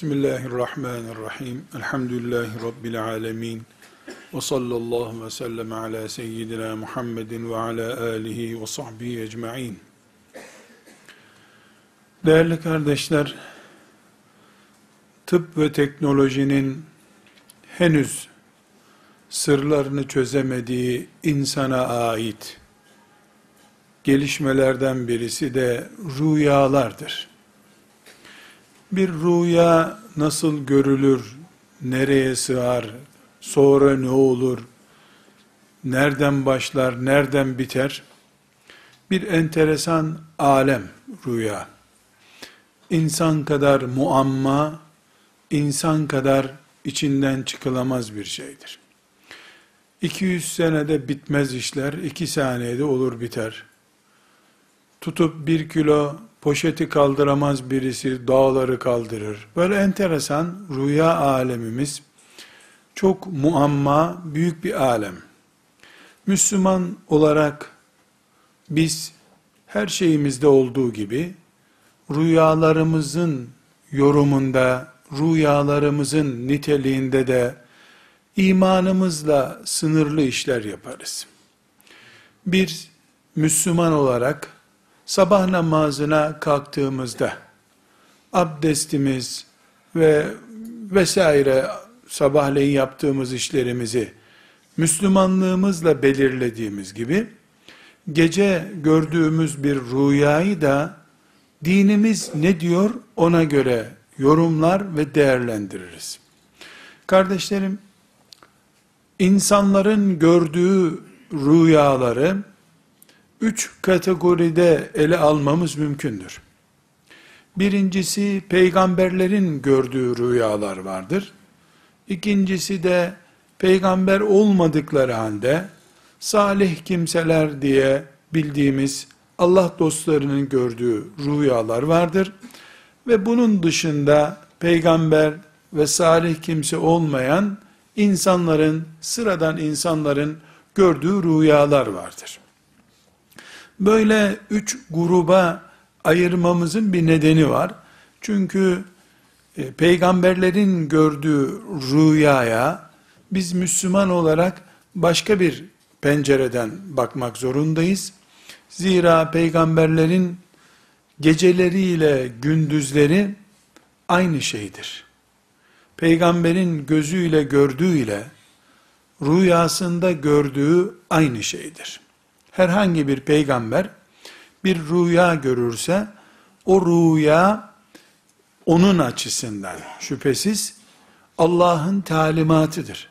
Bismillahirrahmanirrahim. Elhamdülillahi Rabbil alemin. Ve sallallahu ve sellem ala seyyidina Muhammedin ve ala alihi ve sahbihi ecma'in. Değerli kardeşler, tıp ve teknolojinin henüz sırlarını çözemediği insana ait gelişmelerden birisi de rüyalardır. Bir rüya nasıl görülür, nereye sığar, sonra ne olur, nereden başlar, nereden biter? Bir enteresan alem rüya. İnsan kadar muamma, insan kadar içinden çıkılamaz bir şeydir. 200 senede bitmez işler, 2 saniyede olur biter. Tutup bir kilo poşeti kaldıramaz birisi dağları kaldırır. Böyle enteresan rüya alemimiz çok muamma, büyük bir alem. Müslüman olarak biz her şeyimizde olduğu gibi rüyalarımızın yorumunda, rüyalarımızın niteliğinde de imanımızla sınırlı işler yaparız. Bir Müslüman olarak sabah namazına kalktığımızda abdestimiz ve vesaire sabahleyin yaptığımız işlerimizi Müslümanlığımızla belirlediğimiz gibi gece gördüğümüz bir rüyayı da dinimiz ne diyor ona göre yorumlar ve değerlendiririz. Kardeşlerim, insanların gördüğü rüyaları üç kategoride ele almamız mümkündür. Birincisi peygamberlerin gördüğü rüyalar vardır. İkincisi de peygamber olmadıkları halde salih kimseler diye bildiğimiz Allah dostlarının gördüğü rüyalar vardır. Ve bunun dışında peygamber ve salih kimse olmayan insanların, sıradan insanların gördüğü rüyalar vardır. Böyle üç gruba ayırmamızın bir nedeni var. Çünkü e, peygamberlerin gördüğü rüyaya biz Müslüman olarak başka bir pencereden bakmak zorundayız. Zira peygamberlerin geceleriyle gündüzleri aynı şeydir. Peygamberin gözüyle gördüğüyle rüyasında gördüğü aynı şeydir herhangi bir peygamber bir rüya görürse o rüya onun açısından şüphesiz Allah'ın talimatıdır.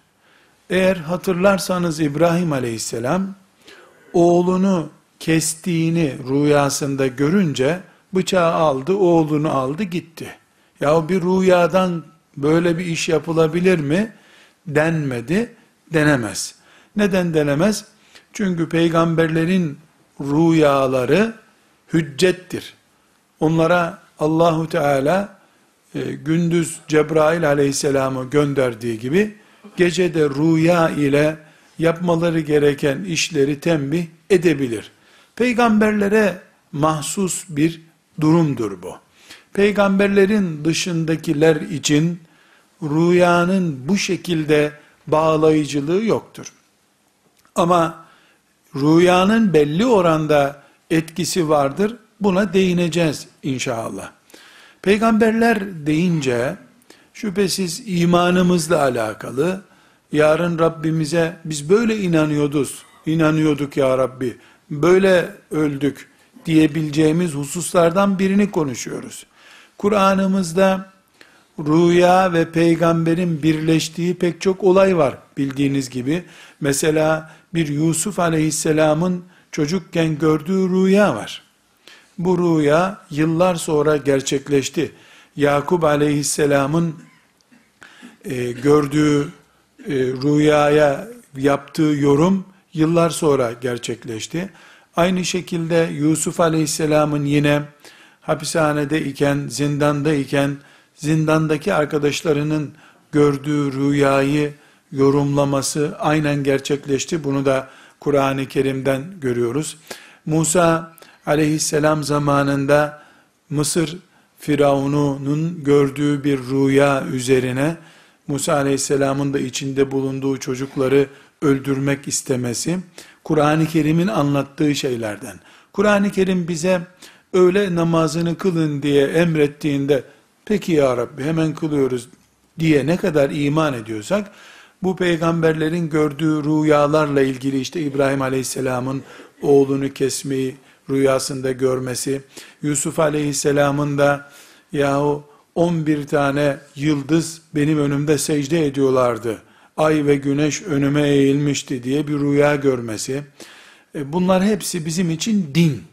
Eğer hatırlarsanız İbrahim aleyhisselam oğlunu kestiğini rüyasında görünce bıçağı aldı, oğlunu aldı gitti. Ya bir rüyadan böyle bir iş yapılabilir mi? Denmedi, denemez. Neden denemez? Çünkü peygamberlerin rüyaları hüccettir. Onlara Allahu Teala e, gündüz Cebrail aleyhisselamı gönderdiği gibi gece de rüya ile yapmaları gereken işleri tembih edebilir. Peygamberlere mahsus bir durumdur bu. Peygamberlerin dışındakiler için rüyanın bu şekilde bağlayıcılığı yoktur. Ama rüyanın belli oranda etkisi vardır. Buna değineceğiz inşallah. Peygamberler deyince şüphesiz imanımızla alakalı yarın Rabbimize biz böyle inanıyorduk, inanıyorduk ya Rabbi, böyle öldük diyebileceğimiz hususlardan birini konuşuyoruz. Kur'an'ımızda rüya ve peygamberin birleştiği pek çok olay var bildiğiniz gibi. Mesela bir Yusuf aleyhisselamın çocukken gördüğü rüya var. Bu rüya yıllar sonra gerçekleşti. Yakup aleyhisselamın e, gördüğü e, rüyaya yaptığı yorum yıllar sonra gerçekleşti. Aynı şekilde Yusuf aleyhisselamın yine hapishanede iken, zindanda iken, zindandaki arkadaşlarının gördüğü rüyayı yorumlaması aynen gerçekleşti. Bunu da Kur'an-ı Kerim'den görüyoruz. Musa aleyhisselam zamanında Mısır Firavun'un gördüğü bir rüya üzerine Musa aleyhisselamın da içinde bulunduğu çocukları öldürmek istemesi, Kur'an-ı Kerim'in anlattığı şeylerden. Kur'an-ı Kerim bize öğle namazını kılın diye emrettiğinde, peki ya Rabbi hemen kılıyoruz diye ne kadar iman ediyorsak, bu peygamberlerin gördüğü rüyalarla ilgili işte İbrahim Aleyhisselam'ın oğlunu kesmeyi rüyasında görmesi, Yusuf Aleyhisselam'ın da yahu 11 tane yıldız benim önümde secde ediyorlardı. Ay ve güneş önüme eğilmişti diye bir rüya görmesi. E, bunlar hepsi bizim için din.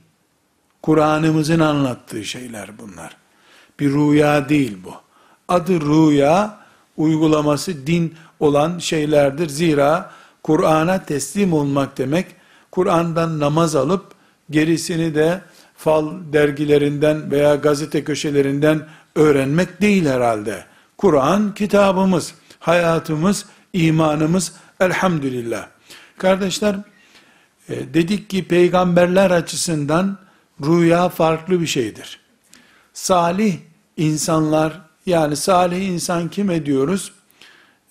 Kur'an'ımızın anlattığı şeyler bunlar. Bir rüya değil bu. Adı rüya, uygulaması din olan şeylerdir. Zira Kur'an'a teslim olmak demek, Kur'an'dan namaz alıp gerisini de fal dergilerinden veya gazete köşelerinden öğrenmek değil herhalde. Kur'an kitabımız, hayatımız, imanımız elhamdülillah. Kardeşler, e, dedik ki peygamberler açısından rüya farklı bir şeydir. Salih insanlar, yani salih insan kim ediyoruz?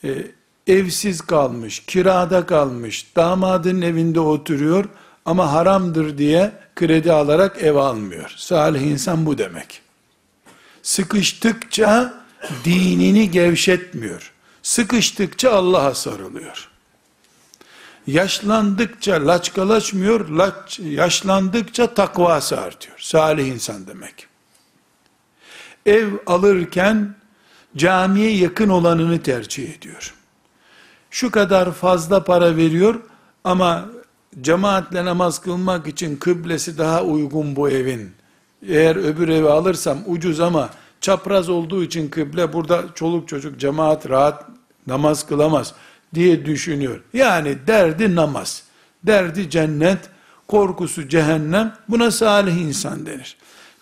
E, evsiz kalmış, kirada kalmış, damadın evinde oturuyor ama haramdır diye kredi alarak ev almıyor. Salih insan bu demek. Sıkıştıkça dinini gevşetmiyor. Sıkıştıkça Allah'a sarılıyor. Yaşlandıkça laçkalaşmıyor, laç, yaşlandıkça takvası artıyor. Salih insan demek. Ev alırken camiye yakın olanını tercih ediyor. Şu kadar fazla para veriyor ama cemaatle namaz kılmak için kıblesi daha uygun bu evin. Eğer öbür evi alırsam ucuz ama çapraz olduğu için kıble burada çoluk çocuk cemaat rahat namaz kılamaz diye düşünüyor. Yani derdi namaz, derdi cennet, korkusu cehennem buna salih insan denir.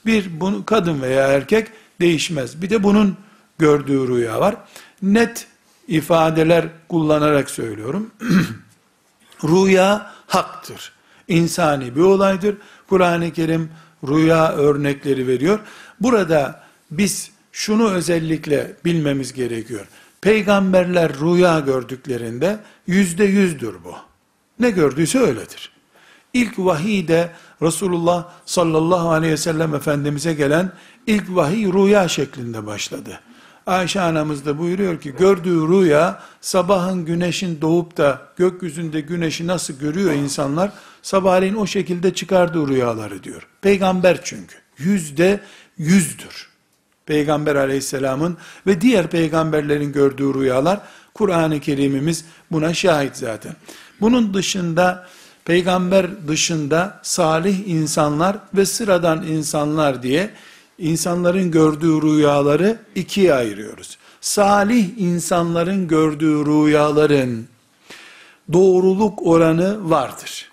Bir bunu kadın veya erkek değişmez. Bir de bunun gördüğü rüya var. Net ifadeler kullanarak söylüyorum. rüya haktır. İnsani bir olaydır. Kur'an-ı Kerim rüya örnekleri veriyor. Burada biz şunu özellikle bilmemiz gerekiyor. Peygamberler rüya gördüklerinde yüzde yüzdür bu. Ne gördüyse öyledir. İlk vahiyde Resulullah sallallahu aleyhi ve sellem Efendimiz'e gelen ilk vahiy rüya şeklinde başladı. Ayşe anamız da buyuruyor ki gördüğü rüya sabahın güneşin doğup da gökyüzünde güneşi nasıl görüyor insanlar sabahleyin o şekilde çıkardığı rüyaları diyor. Peygamber çünkü yüzde yüzdür. Peygamber aleyhisselamın ve diğer peygamberlerin gördüğü rüyalar Kur'an-ı Kerim'imiz buna şahit zaten. Bunun dışında peygamber dışında salih insanlar ve sıradan insanlar diye insanların gördüğü rüyaları ikiye ayırıyoruz. Salih insanların gördüğü rüyaların doğruluk oranı vardır.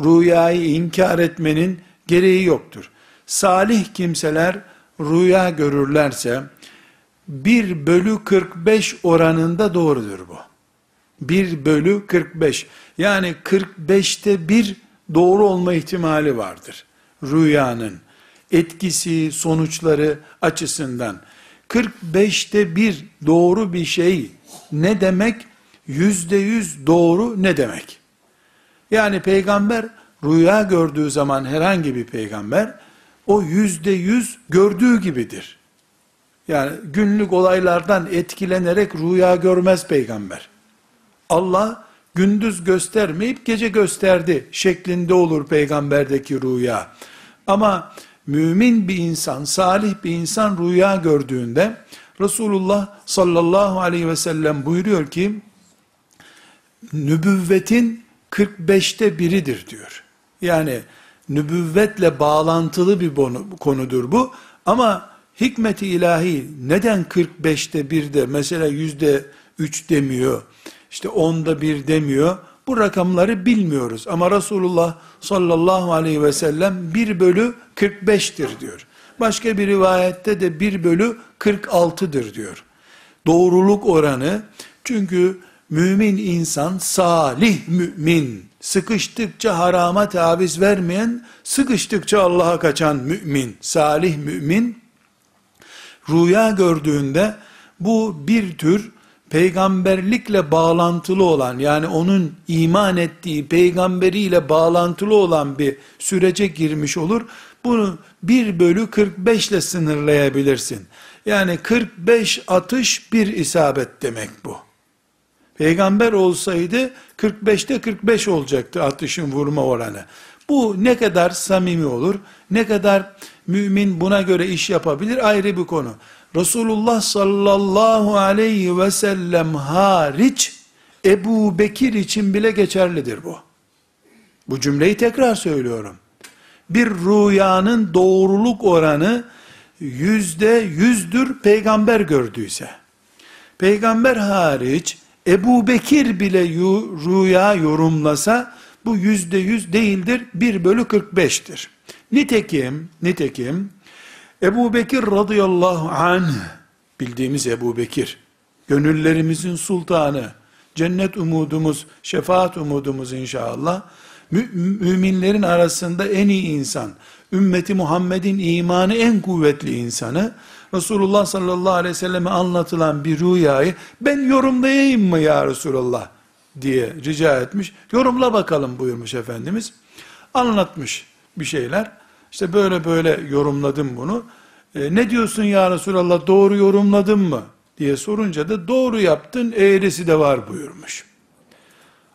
Rüyayı inkar etmenin gereği yoktur. Salih kimseler rüya görürlerse 1 bölü 45 oranında doğrudur bu. 1 bölü 45. Yani 45'te bir doğru olma ihtimali vardır. Rüyanın etkisi, sonuçları açısından. 45'te bir doğru bir şey ne demek? Yüzde yüz doğru ne demek? Yani peygamber rüya gördüğü zaman herhangi bir peygamber o yüzde yüz gördüğü gibidir. Yani günlük olaylardan etkilenerek rüya görmez peygamber. Allah gündüz göstermeyip gece gösterdi şeklinde olur peygamberdeki rüya. Ama mümin bir insan, salih bir insan rüya gördüğünde Resulullah sallallahu aleyhi ve sellem buyuruyor ki nübüvvetin 45'te biridir diyor. Yani nübüvvetle bağlantılı bir konudur bu. Ama hikmeti ilahi neden 45'te bir de mesela yüzde 3 demiyor, işte onda bir demiyor. Bu rakamları bilmiyoruz ama Resulullah sallallahu aleyhi ve sellem 1 bölü 45'tir diyor. Başka bir rivayette de 1 bölü 46'dır diyor. Doğruluk oranı çünkü mümin insan salih mümin sıkıştıkça harama taviz vermeyen sıkıştıkça Allah'a kaçan mümin salih mümin rüya gördüğünde bu bir tür peygamberlikle bağlantılı olan yani onun iman ettiği peygamberiyle bağlantılı olan bir sürece girmiş olur. Bunu 1 bölü 45 ile sınırlayabilirsin. Yani 45 atış bir isabet demek bu. Peygamber olsaydı 45'te 45 olacaktı atışın vurma oranı. Bu ne kadar samimi olur, ne kadar mümin buna göre iş yapabilir ayrı bir konu. Resulullah sallallahu aleyhi ve sellem hariç Ebu Bekir için bile geçerlidir bu. Bu cümleyi tekrar söylüyorum. Bir rüyanın doğruluk oranı yüzde yüzdür peygamber gördüyse. Peygamber hariç Ebu Bekir bile rüya yorumlasa bu yüzde yüz değildir. 1 bölü 45'tir. Nitekim, nitekim Ebu Bekir radıyallahu anh bildiğimiz Ebu Bekir gönüllerimizin sultanı cennet umudumuz şefaat umudumuz inşallah mü müminlerin arasında en iyi insan ümmeti Muhammed'in imanı en kuvvetli insanı Resulullah sallallahu aleyhi ve selleme anlatılan bir rüyayı ben yorumlayayım mı ya Resulullah diye rica etmiş. Yorumla bakalım buyurmuş Efendimiz. Anlatmış bir şeyler. İşte böyle böyle yorumladım bunu. E, ne diyorsun ya Resulallah doğru yorumladın mı? diye sorunca da doğru yaptın eğrisi de var buyurmuş.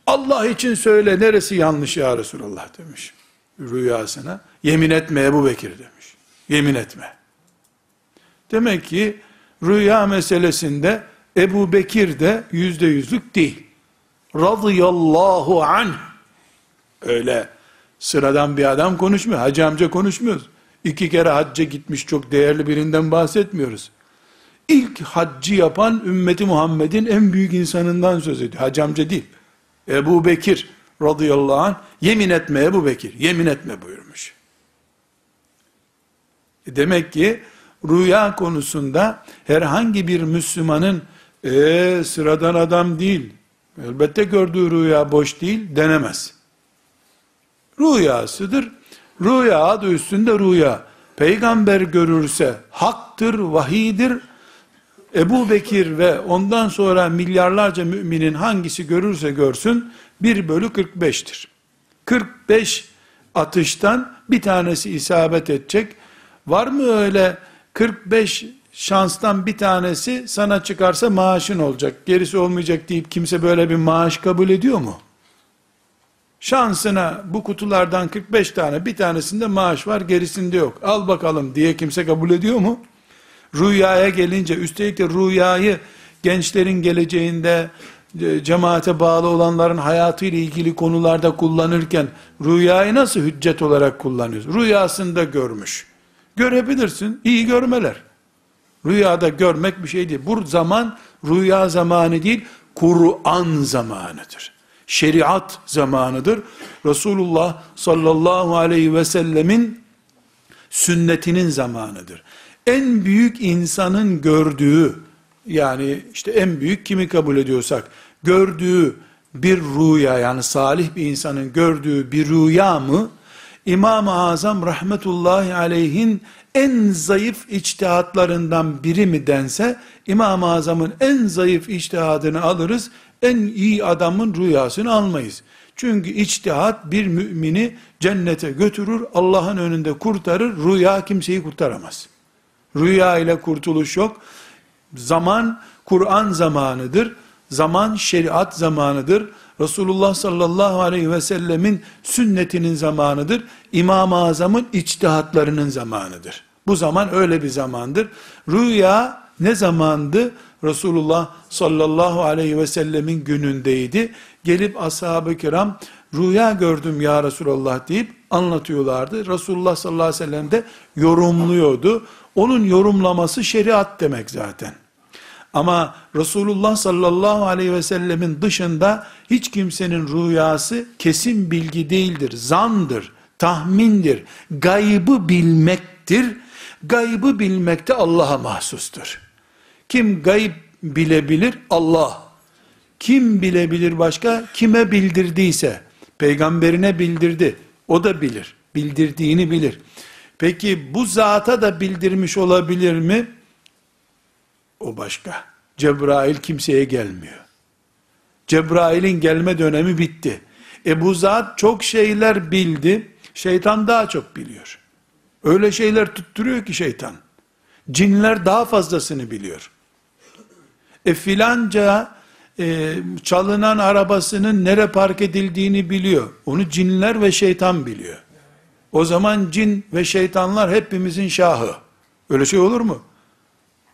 Allah için söyle neresi yanlış ya Resulallah demiş rüyasına. Yemin etme Ebu Bekir demiş. Yemin etme. Demek ki rüya meselesinde Ebu Bekir de yüzde yüzlük değil. Radıyallahu anh. Öyle sıradan bir adam konuşmuyor. Hacı amca konuşmuyoruz. İki kere hacca gitmiş çok değerli birinden bahsetmiyoruz. İlk haccı yapan ümmeti Muhammed'in en büyük insanından söz ediyor. Hacı amca değil. Ebu Bekir radıyallahu anh yemin etme Ebu Bekir yemin etme buyurmuş. E demek ki rüya konusunda herhangi bir Müslümanın ee, sıradan adam değil, elbette gördüğü rüya boş değil denemez. Rüyasıdır. Rüya adı üstünde rüya. Peygamber görürse haktır, vahidir. Ebu Bekir ve ondan sonra milyarlarca müminin hangisi görürse görsün 1 bölü 45'tir. 45 atıştan bir tanesi isabet edecek. Var mı öyle 45 şanstan bir tanesi sana çıkarsa maaşın olacak, gerisi olmayacak deyip kimse böyle bir maaş kabul ediyor mu? Şansına bu kutulardan 45 tane bir tanesinde maaş var gerisinde yok. Al bakalım diye kimse kabul ediyor mu? Rüyaya gelince üstelik de rüyayı gençlerin geleceğinde e, cemaate bağlı olanların hayatıyla ilgili konularda kullanırken rüyayı nasıl hüccet olarak kullanıyoruz? Rüyasında görmüş. Görebilirsin, iyi görmeler. Rüyada görmek bir şey değil. Bu zaman rüya zamanı değil, Kur'an zamanıdır. Şeriat zamanıdır. Resulullah sallallahu aleyhi ve sellemin sünnetinin zamanıdır. En büyük insanın gördüğü, yani işte en büyük kimi kabul ediyorsak, gördüğü bir rüya yani salih bir insanın gördüğü bir rüya mı, İmam-ı Azam rahmetullahi aleyhin en zayıf içtihatlarından biri mi dense, İmam-ı Azam'ın en zayıf içtihadını alırız, en iyi adamın rüyasını almayız. Çünkü içtihat bir mümini cennete götürür, Allah'ın önünde kurtarır, rüya kimseyi kurtaramaz. Rüya ile kurtuluş yok. Zaman Kur'an zamanıdır. Zaman şeriat zamanıdır. Resulullah sallallahu aleyhi ve sellemin sünnetinin zamanıdır. İmam-ı Azam'ın içtihatlarının zamanıdır. Bu zaman öyle bir zamandır. Rüya ne zamandı? Resulullah sallallahu aleyhi ve sellemin günündeydi. Gelip ashab-ı kiram rüya gördüm ya Resulullah deyip anlatıyorlardı. Resulullah sallallahu aleyhi ve sellem de yorumluyordu. Onun yorumlaması şeriat demek zaten. Ama Resulullah sallallahu aleyhi ve sellemin dışında hiç kimsenin rüyası kesin bilgi değildir. Zandır, tahmindir, gaybı bilmektir. Gaybı bilmek de Allah'a mahsustur. Kim gayb bilebilir? Allah. Kim bilebilir başka? Kime bildirdiyse, peygamberine bildirdi. O da bilir. Bildirdiğini bilir. Peki bu zata da bildirmiş olabilir mi? o başka. Cebrail kimseye gelmiyor. Cebrail'in gelme dönemi bitti. Ebu Zat çok şeyler bildi. Şeytan daha çok biliyor. Öyle şeyler tutturuyor ki şeytan. Cinler daha fazlasını biliyor. E filanca e, çalınan arabasının nere park edildiğini biliyor. Onu cinler ve şeytan biliyor. O zaman cin ve şeytanlar hepimizin şahı. Öyle şey olur mu?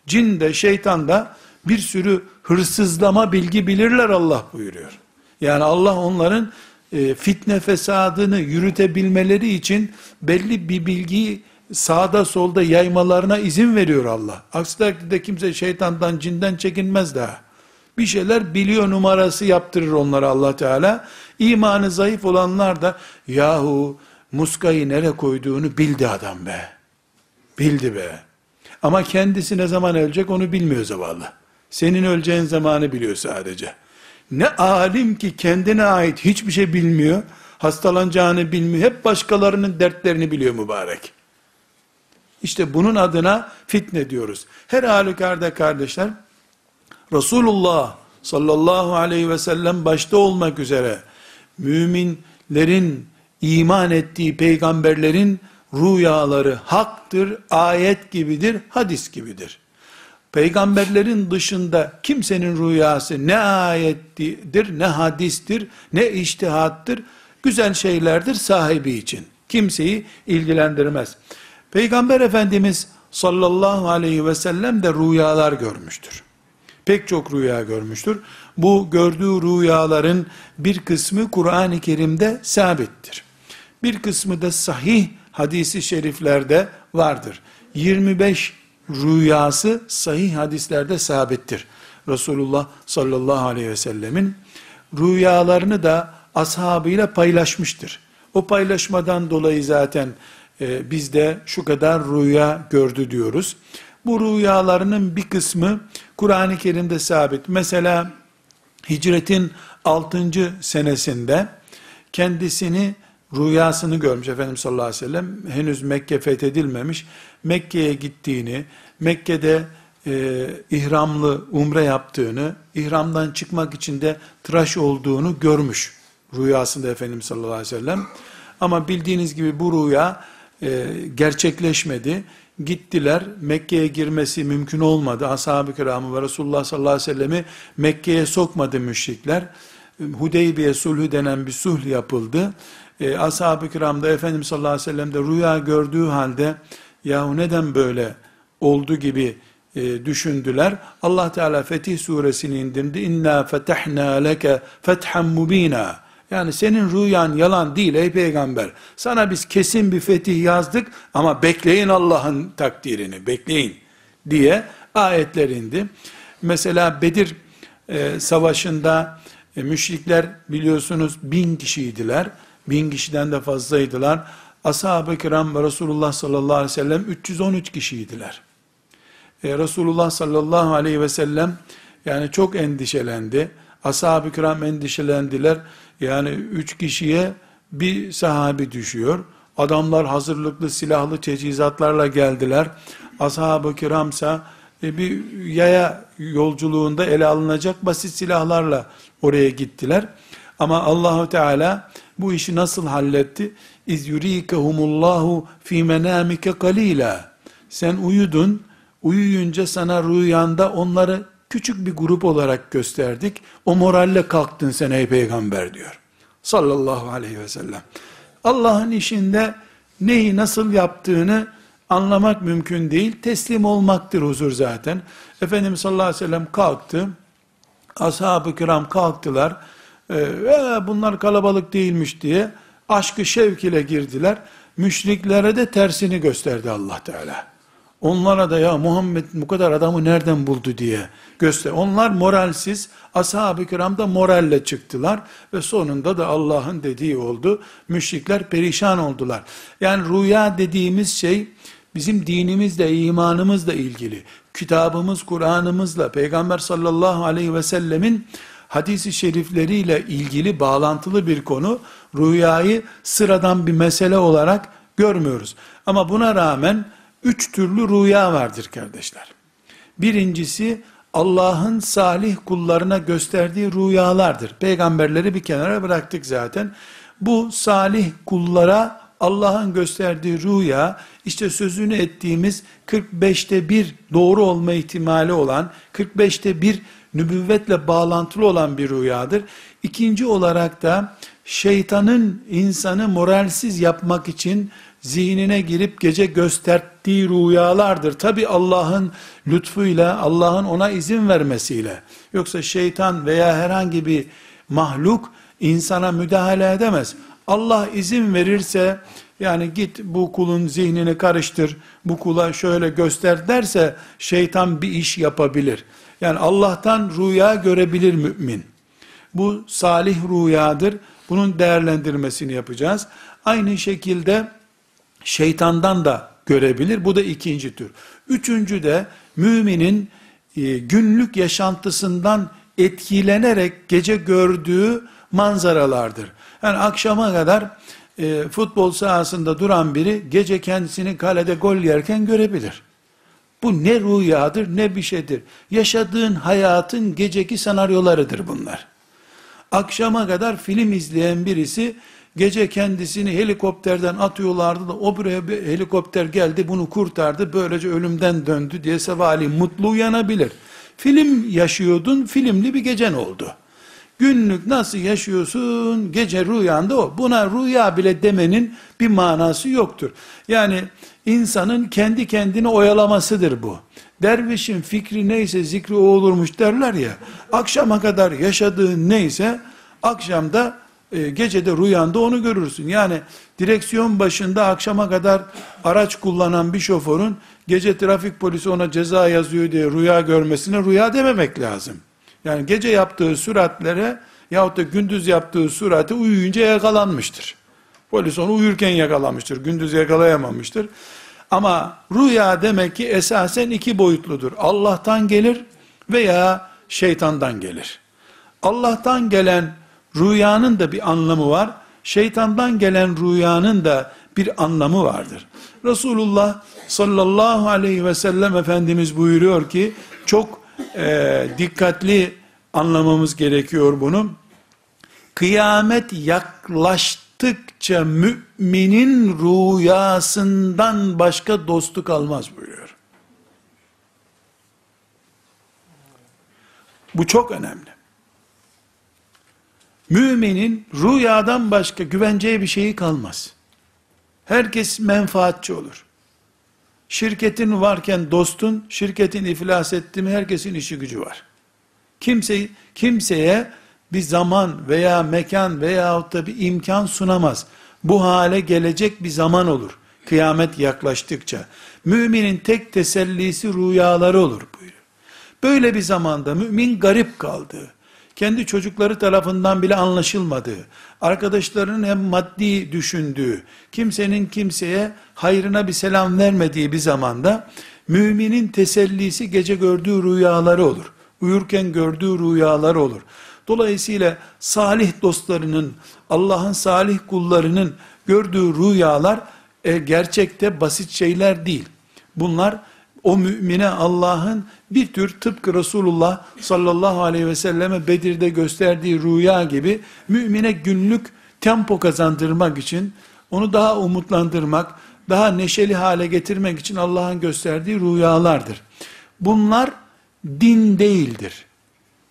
Cin de şeytan da bir sürü hırsızlama bilgi bilirler Allah buyuruyor. Yani Allah onların e, fitne fesadını yürütebilmeleri için belli bir bilgiyi sağda solda yaymalarına izin veriyor Allah. Aksi takdirde kimse şeytandan cinden çekinmez daha. Bir şeyler biliyor numarası yaptırır onlara Allah Teala. İmanı zayıf olanlar da yahu muskayı nere koyduğunu bildi adam be. Bildi be. Ama kendisi ne zaman ölecek onu bilmiyor zavallı. Senin öleceğin zamanı biliyor sadece. Ne alim ki kendine ait hiçbir şey bilmiyor. Hastalanacağını bilmiyor. Hep başkalarının dertlerini biliyor mübarek. İşte bunun adına fitne diyoruz. Her halükarda kardeşler, Resulullah sallallahu aleyhi ve sellem başta olmak üzere, müminlerin iman ettiği peygamberlerin rüyaları haktır, ayet gibidir, hadis gibidir. Peygamberlerin dışında kimsenin rüyası ne ayettir, ne hadistir, ne iştihattır, güzel şeylerdir sahibi için. Kimseyi ilgilendirmez. Peygamber Efendimiz sallallahu aleyhi ve sellem de rüyalar görmüştür. Pek çok rüya görmüştür. Bu gördüğü rüyaların bir kısmı Kur'an-ı Kerim'de sabittir. Bir kısmı da sahih hadisi şeriflerde vardır. 25 rüyası sahih hadislerde sabittir. Resulullah sallallahu aleyhi ve sellemin rüyalarını da ashabıyla paylaşmıştır. O paylaşmadan dolayı zaten e, biz de şu kadar rüya gördü diyoruz. Bu rüyalarının bir kısmı Kur'an-ı Kerim'de sabit. Mesela hicretin 6. senesinde kendisini rüyasını görmüş Efendimiz sallallahu aleyhi ve sellem. Henüz Mekke fethedilmemiş. Mekke'ye gittiğini, Mekke'de e, ihramlı umre yaptığını, ihramdan çıkmak için de tıraş olduğunu görmüş rüyasında Efendimiz sallallahu aleyhi ve sellem. Ama bildiğiniz gibi bu rüya e, gerçekleşmedi. Gittiler, Mekke'ye girmesi mümkün olmadı. Ashab-ı kiramı ve Resulullah sallallahu aleyhi ve sellemi Mekke'ye sokmadı müşrikler. Hudeybiye sulhü denen bir sulh yapıldı. E, Ashab-ı kiram da Efendimiz sallallahu aleyhi ve sellem de rüya gördüğü halde, yahu neden böyle oldu gibi e, düşündüler. Allah Teala Fetih suresini indirdi. İnna fetahna leke fethan mubina. Yani senin rüyan yalan değil ey peygamber. Sana biz kesin bir fetih yazdık ama bekleyin Allah'ın takdirini, bekleyin diye ayetler indi. Mesela Bedir e, savaşında e, müşrikler biliyorsunuz bin kişiydiler. Bin kişiden de fazlaydılar. Ashab-ı kiram ve Resulullah sallallahu aleyhi ve sellem 313 kişiydiler. E, Resulullah sallallahu aleyhi ve sellem yani çok endişelendi. Ashab-ı kiram endişelendiler. Yani üç kişiye bir sahabi düşüyor. Adamlar hazırlıklı silahlı teçhizatlarla geldiler. Ashab-ı kiramsa e, bir yaya yolculuğunda ele alınacak basit silahlarla oraya gittiler. Ama Allahu Teala bu işi nasıl halletti? İz yurikehumullahu fi menamike kalila. Sen uyudun, uyuyunca sana rüyanda onları küçük bir grup olarak gösterdik. O moralle kalktın sen ey peygamber diyor. Sallallahu aleyhi ve sellem. Allah'ın işinde neyi nasıl yaptığını anlamak mümkün değil. Teslim olmaktır huzur zaten. Efendimiz sallallahu aleyhi ve sellem kalktı. Ashab-ı kiram kalktılar. Ee, bunlar kalabalık değilmiş diye aşkı şevk ile girdiler. Müşriklere de tersini gösterdi Allah Teala. Onlara da ya Muhammed bu kadar adamı nereden buldu diye göster. Onlar moralsiz, ashab-ı kiram da moralle çıktılar ve sonunda da Allah'ın dediği oldu. Müşrikler perişan oldular. Yani rüya dediğimiz şey bizim dinimizle, imanımızla ilgili. Kitabımız, Kur'an'ımızla, Peygamber sallallahu aleyhi ve sellemin hadisi şerifleriyle ilgili bağlantılı bir konu. Rüyayı sıradan bir mesele olarak görmüyoruz. Ama buna rağmen üç türlü rüya vardır kardeşler. Birincisi Allah'ın salih kullarına gösterdiği rüyalardır. Peygamberleri bir kenara bıraktık zaten. Bu salih kullara Allah'ın gösterdiği rüya, işte sözünü ettiğimiz 45'te bir doğru olma ihtimali olan, 45'te bir nübüvvetle bağlantılı olan bir rüyadır. İkinci olarak da şeytanın insanı moralsiz yapmak için zihnine girip gece gösterdiği rüyalardır. Tabi Allah'ın lütfuyla, Allah'ın ona izin vermesiyle. Yoksa şeytan veya herhangi bir mahluk insana müdahale edemez. Allah izin verirse, yani git bu kulun zihnini karıştır, bu kula şöyle göster derse, şeytan bir iş yapabilir. Yani Allah'tan rüya görebilir mümin. Bu salih rüyadır. Bunun değerlendirmesini yapacağız. Aynı şekilde şeytandan da görebilir. Bu da ikinci tür. Üçüncü de müminin e, günlük yaşantısından etkilenerek gece gördüğü manzaralardır. Yani akşama kadar e, futbol sahasında duran biri gece kendisini kalede gol yerken görebilir. Bu ne rüyadır ne bir şeydir. Yaşadığın hayatın geceki senaryolarıdır bunlar. Akşama kadar film izleyen birisi gece kendisini helikopterden atıyorlardı da o bir helikopter geldi bunu kurtardı böylece ölümden döndü diye sevali mutlu uyanabilir. Film yaşıyordun filmli bir gecen oldu. Günlük nasıl yaşıyorsun gece rüyanda o. Buna rüya bile demenin bir manası yoktur. Yani insanın kendi kendini oyalamasıdır bu. Dervişin fikri neyse zikri o olurmuş derler ya. Akşama kadar yaşadığın neyse akşamda e, gecede rüyanda onu görürsün. Yani direksiyon başında akşama kadar araç kullanan bir şoförün gece trafik polisi ona ceza yazıyor diye rüya görmesine rüya dememek lazım. Yani gece yaptığı süratlere yahut da gündüz yaptığı sürate uyuyunca yakalanmıştır. Polis onu uyurken yakalamıştır. Gündüz yakalayamamıştır. Ama rüya demek ki esasen iki boyutludur. Allah'tan gelir veya şeytandan gelir. Allah'tan gelen rüyanın da bir anlamı var. Şeytandan gelen rüyanın da bir anlamı vardır. Resulullah sallallahu aleyhi ve sellem Efendimiz buyuruyor ki çok e, dikkatli anlamamız gerekiyor bunu. Kıyamet yaklaştıkça müminin rüyasından başka dostu kalmaz buyuruyor. Bu çok önemli. Müminin rüyadan başka güvenceye bir şeyi kalmaz. Herkes menfaatçi olur. Şirketin varken dostun, şirketin iflas etti mi herkesin işi gücü var. Kimse, kimseye bir zaman veya mekan veya da bir imkan sunamaz. Bu hale gelecek bir zaman olur. Kıyamet yaklaştıkça. Müminin tek tesellisi rüyaları olur buyuruyor. Böyle bir zamanda mümin garip kaldığı, kendi çocukları tarafından bile anlaşılmadığı, arkadaşlarının hem maddi düşündüğü, kimsenin kimseye hayrına bir selam vermediği bir zamanda, müminin tesellisi gece gördüğü rüyaları olur. Uyurken gördüğü rüyalar olur. Dolayısıyla salih dostlarının, Allah'ın salih kullarının gördüğü rüyalar e, gerçekte basit şeyler değil. Bunlar o mümine Allah'ın bir tür tıpkı Resulullah sallallahu aleyhi ve selleme Bedir'de gösterdiği rüya gibi mümine günlük tempo kazandırmak için, onu daha umutlandırmak, daha neşeli hale getirmek için Allah'ın gösterdiği rüyalardır. Bunlar din değildir.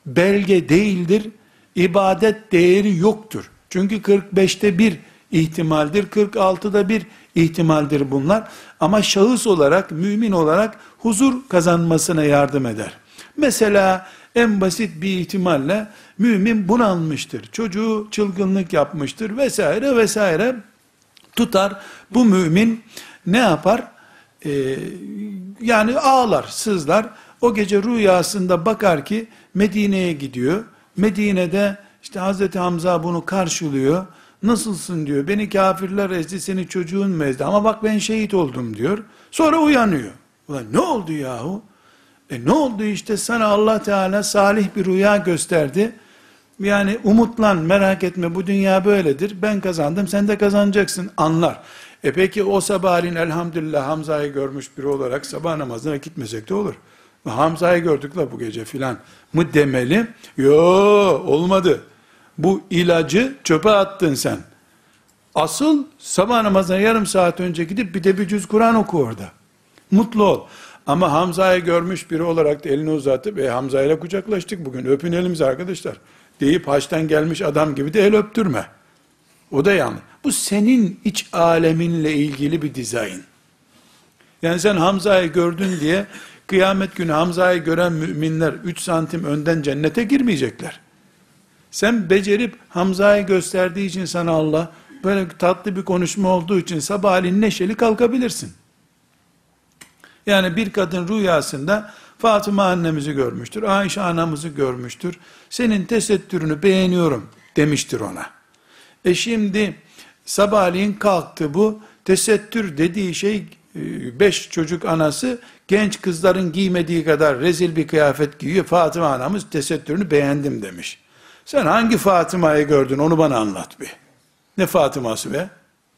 Belge değildir. ibadet değeri yoktur. Çünkü 45'te bir ihtimaldir, 46'da bir ihtimaldir bunlar. Ama şahıs olarak, mümin olarak huzur kazanmasına yardım eder. Mesela en basit bir ihtimalle mümin bunalmıştır. Çocuğu çılgınlık yapmıştır vesaire vesaire. Tutar bu mümin ne yapar? Ee, yani ağlar, sızlar. O gece rüyasında bakar ki Medine'ye gidiyor. Medine'de işte Hazreti Hamza bunu karşılıyor. Nasılsın diyor. Beni kafirler ezdi, seni çocuğun mu ezdi? Ama bak ben şehit oldum diyor. Sonra uyanıyor. Ulan ne oldu yahu? E ne oldu işte sana Allah Teala salih bir rüya gösterdi. Yani umutlan merak etme bu dünya böyledir. Ben kazandım sen de kazanacaksın anlar. E peki o sabahleyin elhamdülillah Hamza'yı görmüş biri olarak sabah namazına gitmesek de olur. Hamza'yı gördük la bu gece filan mı demeli? Yo olmadı. Bu ilacı çöpe attın sen. Asıl sabah namazına yarım saat önce gidip bir de bir cüz Kur'an oku orada. Mutlu ol. Ama Hamza'yı görmüş biri olarak da elini uzatıp e, Hamza ile kucaklaştık bugün öpün elimizi arkadaşlar deyip haçtan gelmiş adam gibi de el öptürme. O da yanlış. Bu senin iç aleminle ilgili bir dizayn. Yani sen Hamza'yı gördün diye kıyamet günü Hamza'yı gören müminler 3 santim önden cennete girmeyecekler. Sen becerip Hamza'yı gösterdiği için sana Allah böyle tatlı bir konuşma olduğu için sabahleyin neşeli kalkabilirsin. Yani bir kadın rüyasında Fatıma annemizi görmüştür, Ayşe anamızı görmüştür. Senin tesettürünü beğeniyorum demiştir ona. E şimdi sabahleyin kalktı bu tesettür dediği şey e, beş çocuk anası genç kızların giymediği kadar rezil bir kıyafet giyiyor. Fatıma anamız tesettürünü beğendim demiş. Sen hangi Fatıma'yı gördün onu bana anlat bir. Ne Fatıma'sı be?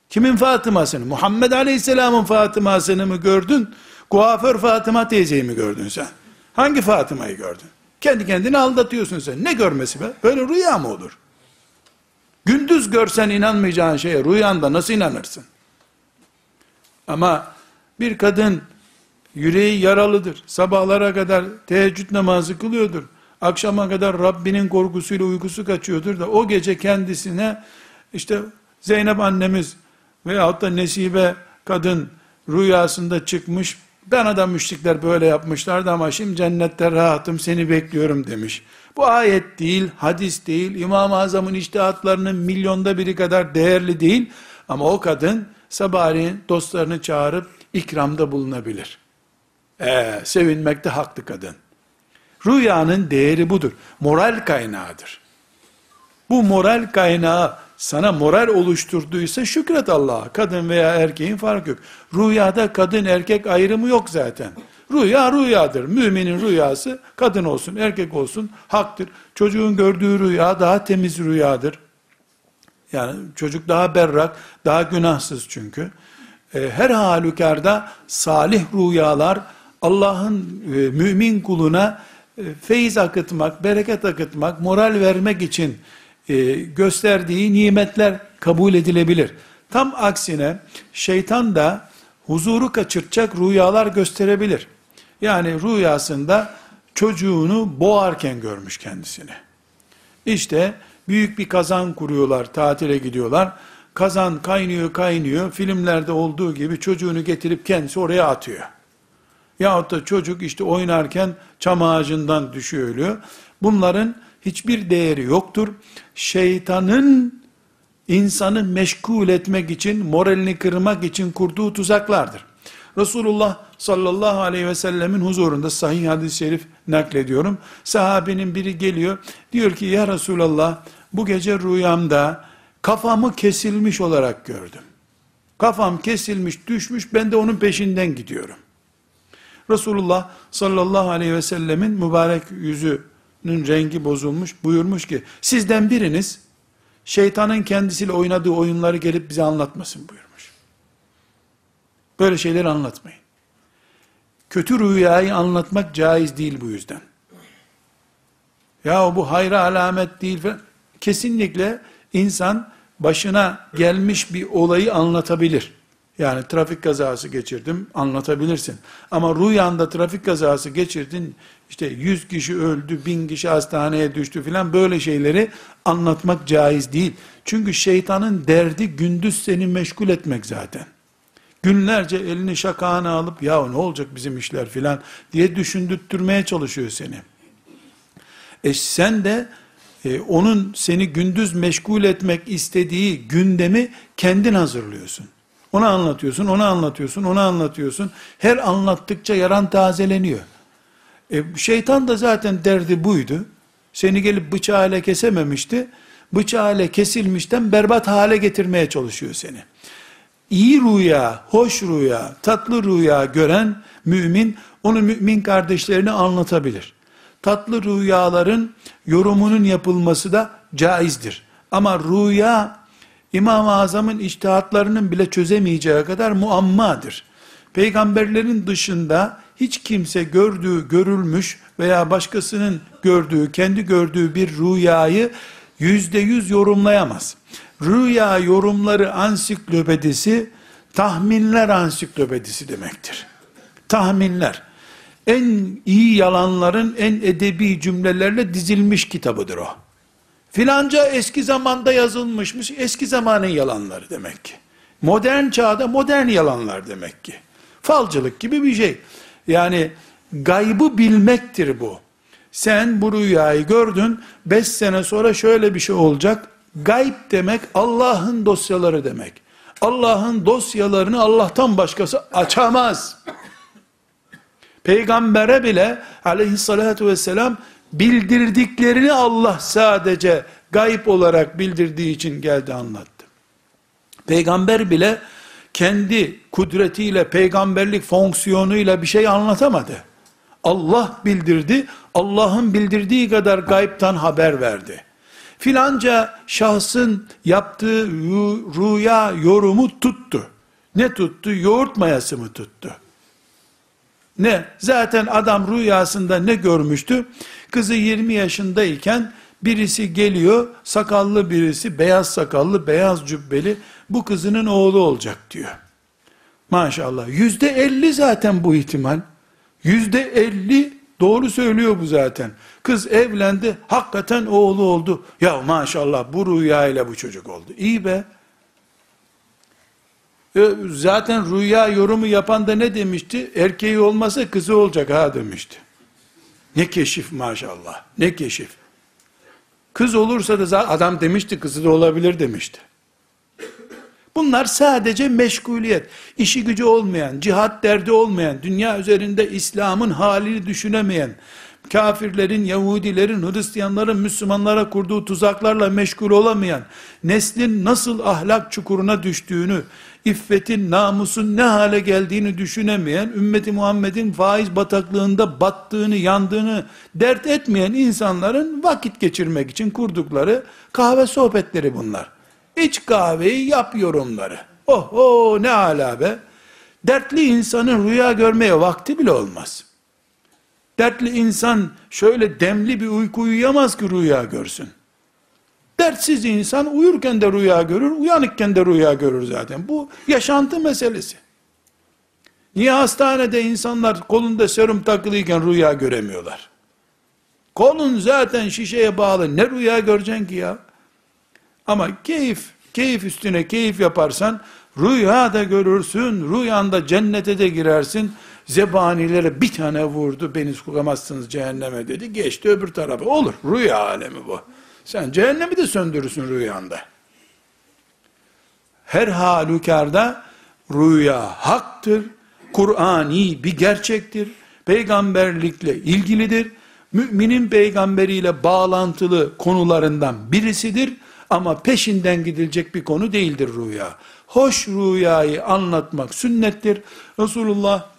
Kimin Fatıma'sını? Muhammed Aleyhisselam'ın Fatıma'sını mı gördün? Kuaför Fatıma teyzeyi mi gördün sen? Hangi Fatıma'yı gördün? Kendi kendini aldatıyorsun sen. Ne görmesi be? Böyle rüya mı olur? Gündüz görsen inanmayacağın şeye rüyanda nasıl inanırsın? Ama bir kadın yüreği yaralıdır. Sabahlara kadar teheccüd namazı kılıyordur. Akşama kadar Rabbinin korkusuyla uykusu kaçıyordur da o gece kendisine işte Zeynep annemiz veyahut da Nesibe kadın rüyasında çıkmış ben da müşrikler böyle yapmışlardı ama şimdi cennette rahatım seni bekliyorum demiş. Bu ayet değil, hadis değil, İmam-ı Azam'ın iştihatlarının milyonda biri kadar değerli değil. Ama o kadın sabahleyin dostlarını çağırıp ikramda bulunabilir. Ee, sevinmekte haklı kadın. Rüyanın değeri budur. Moral kaynağıdır. Bu moral kaynağı sana moral oluşturduysa şükret Allah'a. Kadın veya erkeğin farkı yok. Rüyada kadın erkek ayrımı yok zaten. Rüya rüyadır. Müminin rüyası kadın olsun erkek olsun haktır. Çocuğun gördüğü rüya daha temiz rüyadır. Yani çocuk daha berrak, daha günahsız çünkü. E, her halükarda salih rüyalar Allah'ın e, mümin kuluna e, feyiz akıtmak, bereket akıtmak, moral vermek için e, gösterdiği nimetler kabul edilebilir. Tam aksine şeytan da huzuru kaçırtacak rüyalar gösterebilir. Yani rüyasında çocuğunu boğarken görmüş kendisini. İşte büyük bir kazan kuruyorlar, tatile gidiyorlar. Kazan kaynıyor kaynıyor, filmlerde olduğu gibi çocuğunu getirip kendisi oraya atıyor. Yahut da çocuk işte oynarken çam ağacından düşüyor ölüyor. Bunların hiçbir değeri yoktur. Şeytanın insanı meşgul etmek için, moralini kırmak için kurduğu tuzaklardır. Resulullah sallallahu aleyhi ve sellemin huzurunda sahih hadis-i şerif naklediyorum. Sahabenin biri geliyor. Diyor ki ya Resulallah bu gece rüyamda kafamı kesilmiş olarak gördüm. Kafam kesilmiş düşmüş ben de onun peşinden gidiyorum. Resulullah sallallahu aleyhi ve sellemin mübarek yüzünün rengi bozulmuş buyurmuş ki sizden biriniz şeytanın kendisiyle oynadığı oyunları gelip bize anlatmasın buyurmuş. Böyle şeyleri anlatmayın. Kötü rüyayı anlatmak caiz değil bu yüzden. Ya bu hayra alamet değil. Kesinlikle insan başına gelmiş bir olayı anlatabilir. Yani trafik kazası geçirdim anlatabilirsin. Ama rüyanda trafik kazası geçirdin işte 100 kişi öldü, 1000 kişi hastaneye düştü filan böyle şeyleri anlatmak caiz değil. Çünkü şeytanın derdi gündüz seni meşgul etmek zaten. Günlerce elini şakağına alıp ya ne olacak bizim işler filan diye düşündürtmeye çalışıyor seni. E sen de e, onun seni gündüz meşgul etmek istediği gündemi kendin hazırlıyorsun. Ona anlatıyorsun, ona anlatıyorsun, ona anlatıyorsun. Her anlattıkça yaran tazeleniyor. E, şeytan da zaten derdi buydu. Seni gelip bıçağıyla kesememişti. Bıçağıyla kesilmişten berbat hale getirmeye çalışıyor seni. İyi rüya, hoş rüya, tatlı rüya gören mümin, onu mümin kardeşlerine anlatabilir. Tatlı rüyaların yorumunun yapılması da caizdir. Ama rüya, İmam-ı Azam'ın iştihatlarının bile çözemeyeceği kadar muammadır. Peygamberlerin dışında hiç kimse gördüğü, görülmüş veya başkasının gördüğü, kendi gördüğü bir rüyayı yüzde yüz yorumlayamaz. Rüya yorumları ansiklopedisi, tahminler ansiklopedisi demektir. Tahminler. En iyi yalanların en edebi cümlelerle dizilmiş kitabıdır o. Filanca eski zamanda yazılmışmış, eski zamanın yalanları demek ki. Modern çağda modern yalanlar demek ki. Falcılık gibi bir şey. Yani gaybı bilmektir bu. Sen bu rüyayı gördün, beş sene sonra şöyle bir şey olacak. Gayb demek Allah'ın dosyaları demek. Allah'ın dosyalarını Allah'tan başkası açamaz. Peygambere bile aleyhissalatu vesselam bildirdiklerini Allah sadece gayb olarak bildirdiği için geldi anlattı. Peygamber bile kendi kudretiyle, peygamberlik fonksiyonuyla bir şey anlatamadı. Allah bildirdi, Allah'ın bildirdiği kadar gaybtan haber verdi. Filanca şahsın yaptığı rüya yorumu tuttu. Ne tuttu? Yoğurt mayası mı tuttu? Ne? Zaten adam rüyasında ne görmüştü? Kızı 20 yaşındayken birisi geliyor, sakallı birisi, beyaz sakallı, beyaz cübbeli, bu kızının oğlu olacak diyor. Maşallah. Yüzde elli zaten bu ihtimal. Yüzde elli doğru söylüyor bu zaten. Kız evlendi, hakikaten oğlu oldu. Ya maşallah bu rüyayla bu çocuk oldu. İyi be. E, zaten rüya yorumu yapan da ne demişti? Erkeği olmasa kızı olacak ha demişti. Ne keşif maşallah. Ne keşif. Kız olursa da adam demişti kızı da olabilir demişti. Bunlar sadece meşguliyet. işi gücü olmayan, cihat derdi olmayan, dünya üzerinde İslam'ın halini düşünemeyen, kafirlerin, Yahudilerin, Hristiyanların, Müslümanlara kurduğu tuzaklarla meşgul olamayan, neslin nasıl ahlak çukuruna düştüğünü, iffetin, namusun ne hale geldiğini düşünemeyen, ümmeti Muhammed'in faiz bataklığında battığını, yandığını dert etmeyen insanların vakit geçirmek için kurdukları kahve sohbetleri bunlar. İç kahveyi yap yorumları. Oh oh ne ala be. Dertli insanın rüya görmeye vakti bile olmaz. Dertli insan şöyle demli bir uyku uyuyamaz ki rüya görsün. Dertsiz insan uyurken de rüya görür, uyanıkken de rüya görür zaten. Bu yaşantı meselesi. Niye hastanede insanlar kolunda serum takılıyken rüya göremiyorlar? Kolun zaten şişeye bağlı. Ne rüya göreceksin ki ya? Ama keyif, keyif üstüne keyif yaparsan rüya da görürsün, rüyanda cennete de girersin. Zebanilere bir tane vurdu, beni sokamazsınız cehenneme dedi. Geçti öbür tarafa. Olur, rüya alemi bu. Sen cehennemi de söndürürsün rüyanda. Her halükarda rüya haktır, Kur'ani bir gerçektir, peygamberlikle ilgilidir, müminin peygamberiyle bağlantılı konularından birisidir, ama peşinden gidilecek bir konu değildir rüya. Hoş rüyayı anlatmak sünnettir. Resulullah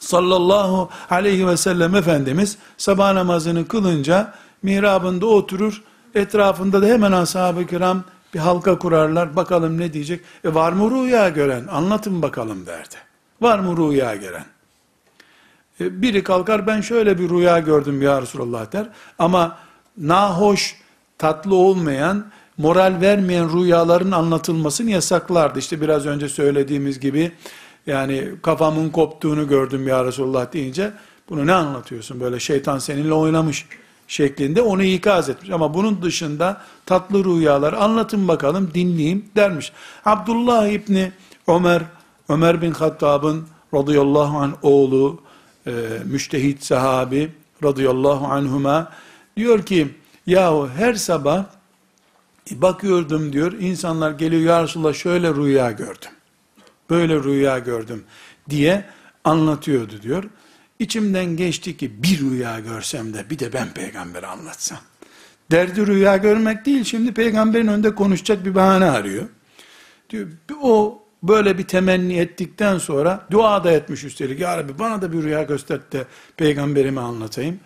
sallallahu aleyhi ve sellem Efendimiz sabah namazını kılınca mihrabında oturur, etrafında da hemen ashab-ı kiram bir halka kurarlar, bakalım ne diyecek. E var mı rüya gören? Anlatın bakalım derdi. Var mı rüya gören? E, biri kalkar ben şöyle bir rüya gördüm ya Resulallah der. Ama nahoş, tatlı olmayan, moral vermeyen rüyaların anlatılmasını yasaklardı. İşte biraz önce söylediğimiz gibi yani kafamın koptuğunu gördüm ya Resulullah deyince bunu ne anlatıyorsun böyle şeytan seninle oynamış şeklinde onu ikaz etmiş. Ama bunun dışında tatlı rüyalar anlatın bakalım dinleyeyim dermiş. Abdullah İbni Ömer, Ömer bin Hattab'ın radıyallahu anh oğlu, e, müştehit sahabi radıyallahu anhuma diyor ki yahu her sabah bakıyordum diyor, insanlar geliyor ya Resulallah şöyle rüya gördüm. Böyle rüya gördüm diye anlatıyordu diyor. İçimden geçti ki bir rüya görsem de bir de ben peygamberi anlatsam. Derdi rüya görmek değil, şimdi peygamberin önünde konuşacak bir bahane arıyor. Diyor, o böyle bir temenni ettikten sonra dua da etmiş üstelik. Ya Rabbi bana da bir rüya göster de peygamberimi anlatayım.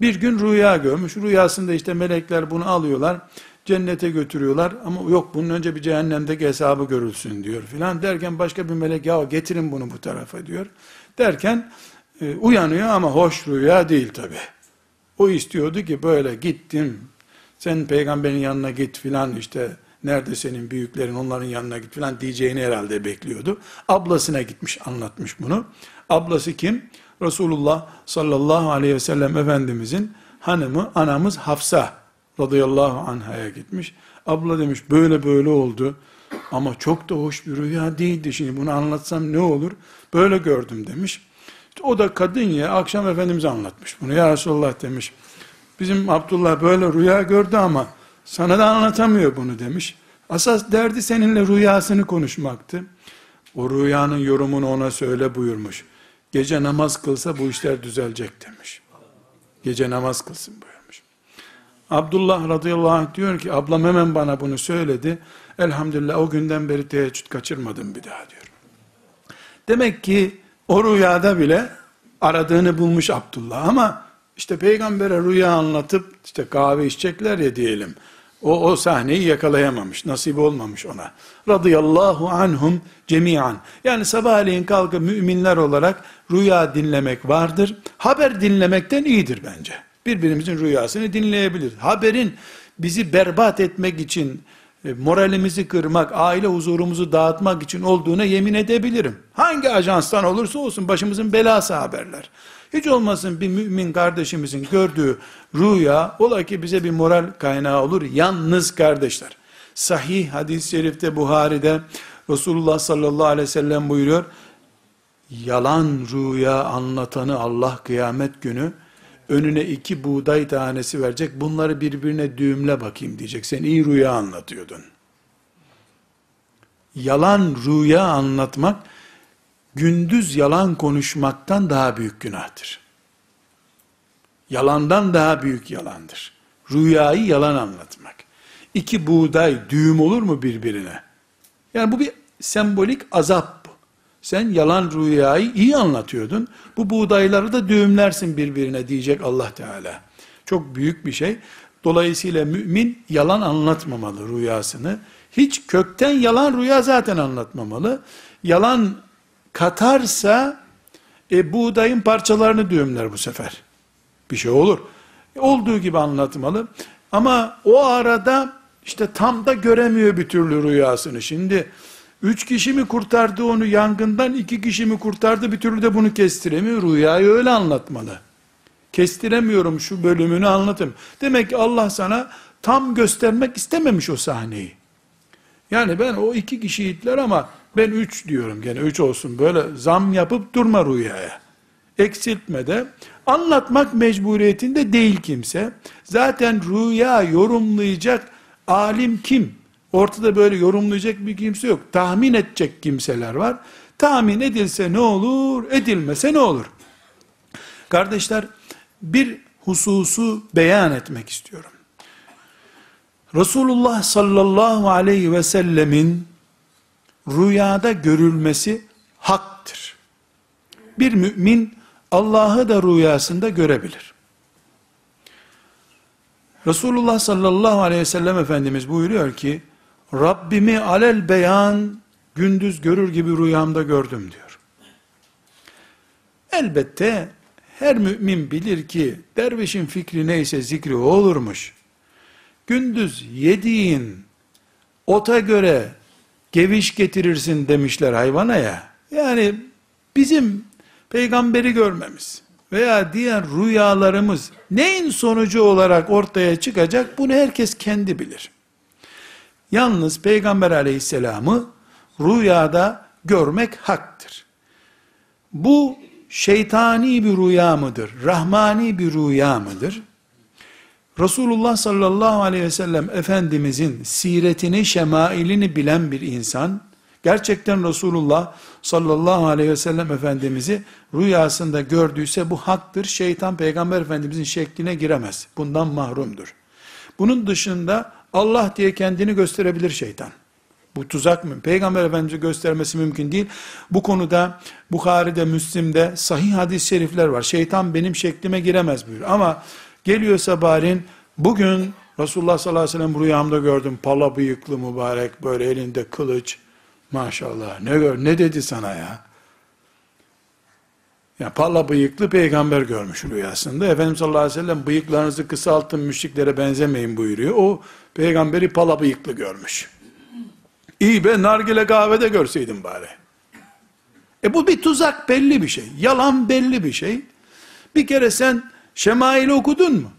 Bir gün rüya görmüş. Rüyasında işte melekler bunu alıyorlar cennete götürüyorlar ama yok bunun önce bir cehennemdeki hesabı görülsün diyor filan derken başka bir melek ya getirin bunu bu tarafa diyor. Derken E, uyanıyor ama hoş rüya değil tabi. O istiyordu ki böyle gittim, sen peygamberin yanına git filan işte nerede senin büyüklerin onların yanına git filan diyeceğini herhalde bekliyordu. Ablasına gitmiş anlatmış bunu. Ablası kim? Resulullah sallallahu aleyhi ve sellem Efendimizin hanımı anamız Hafsa radıyallahu anhaya gitmiş. Abla demiş böyle böyle oldu ama çok da hoş bir rüya değildi. Şimdi bunu anlatsam ne olur? Böyle gördüm demiş. O da kadın ya akşam Efendimiz'e anlatmış bunu. Ya Resulullah demiş. Bizim Abdullah böyle rüya gördü ama sana da anlatamıyor bunu demiş. Asas derdi seninle rüyasını konuşmaktı. O rüyanın yorumunu ona söyle buyurmuş. Gece namaz kılsa bu işler düzelecek demiş. Gece namaz kılsın buyurmuş. Abdullah radıyallahu anh diyor ki ablam hemen bana bunu söyledi. Elhamdülillah o günden beri teheccüd kaçırmadım bir daha diyor. Demek ki o rüyada bile aradığını bulmuş Abdullah ama işte peygambere rüya anlatıp işte kahve içecekler ya diyelim. O, o sahneyi yakalayamamış, nasip olmamış ona. Radıyallahu anhum cemiyan. Yani sabahleyin kalkıp müminler olarak rüya dinlemek vardır. Haber dinlemekten iyidir bence. Birbirimizin rüyasını dinleyebilir. Haberin bizi berbat etmek için, e, moralimizi kırmak, aile huzurumuzu dağıtmak için olduğuna yemin edebilirim. Hangi ajanstan olursa olsun başımızın belası haberler. Hiç olmasın bir mümin kardeşimizin gördüğü rüya ola ki bize bir moral kaynağı olur. Yalnız kardeşler. Sahih hadis-i şerifte Buhari'de Resulullah sallallahu aleyhi ve sellem buyuruyor. Yalan rüya anlatanı Allah kıyamet günü önüne iki buğday tanesi verecek. Bunları birbirine düğümle bakayım diyecek. Sen iyi rüya anlatıyordun. Yalan rüya anlatmak gündüz yalan konuşmaktan daha büyük günahtır. Yalandan daha büyük yalandır. Rüyayı yalan anlatmak. İki buğday düğüm olur mu birbirine? Yani bu bir sembolik azap. Sen yalan rüyayı iyi anlatıyordun. Bu buğdayları da düğümlersin birbirine diyecek Allah Teala. Çok büyük bir şey. Dolayısıyla mümin yalan anlatmamalı rüyasını. Hiç kökten yalan rüya zaten anlatmamalı. Yalan katarsa e, buğdayın parçalarını düğümler bu sefer. Bir şey olur. E, olduğu gibi anlatmalı. Ama o arada işte tam da göremiyor bir türlü rüyasını. Şimdi üç kişi mi kurtardı onu yangından, iki kişi mi kurtardı bir türlü de bunu kestiremiyor. Rüyayı öyle anlatmalı. Kestiremiyorum şu bölümünü anlatım. Demek ki Allah sana tam göstermek istememiş o sahneyi. Yani ben o iki kişiyitler ama ben üç diyorum gene üç olsun böyle zam yapıp durma rüyaya. Eksiltme de anlatmak mecburiyetinde değil kimse. Zaten rüya yorumlayacak alim kim? Ortada böyle yorumlayacak bir kimse yok. Tahmin edecek kimseler var. Tahmin edilse ne olur, edilmese ne olur? Kardeşler, bir hususu beyan etmek istiyorum. Resulullah sallallahu aleyhi ve sellemin rüyada görülmesi haktır. Bir mümin Allah'ı da rüyasında görebilir. Resulullah sallallahu aleyhi ve sellem Efendimiz buyuruyor ki, Rabbimi alel beyan gündüz görür gibi rüyamda gördüm diyor. Elbette her mümin bilir ki dervişin fikri neyse zikri olurmuş. Gündüz yediğin ota göre geviş getirirsin demişler hayvana ya. Yani bizim peygamberi görmemiz veya diğer rüyalarımız neyin sonucu olarak ortaya çıkacak bunu herkes kendi bilir. Yalnız peygamber aleyhisselamı rüyada görmek haktır. Bu şeytani bir rüya mıdır? Rahmani bir rüya mıdır? Resulullah sallallahu aleyhi ve sellem Efendimizin siretini, şemailini bilen bir insan, gerçekten Resulullah sallallahu aleyhi ve sellem Efendimiz'i rüyasında gördüyse bu haktır. Şeytan Peygamber Efendimizin şekline giremez. Bundan mahrumdur. Bunun dışında Allah diye kendini gösterebilir şeytan. Bu tuzak mı? Peygamber Efendimiz'i göstermesi mümkün değil. Bu konuda Bukhari'de, Müslim'de sahih hadis-i şerifler var. Şeytan benim şeklime giremez buyur. Ama Geliyor sabahleyin, bugün Resulullah sallallahu aleyhi ve sellem rüyamda gördüm, pala bıyıklı mübarek, böyle elinde kılıç, maşallah, ne gör, ne dedi sana ya? Yani palla bıyıklı peygamber görmüş rüyasında. Efendimiz sallallahu aleyhi ve sellem bıyıklarınızı kısaltın müşriklere benzemeyin buyuruyor. O peygamberi pala bıyıklı görmüş. İyi be nargile kahvede görseydim bari. E bu bir tuzak belli bir şey. Yalan belli bir şey. Bir kere sen Şemail okudun mu?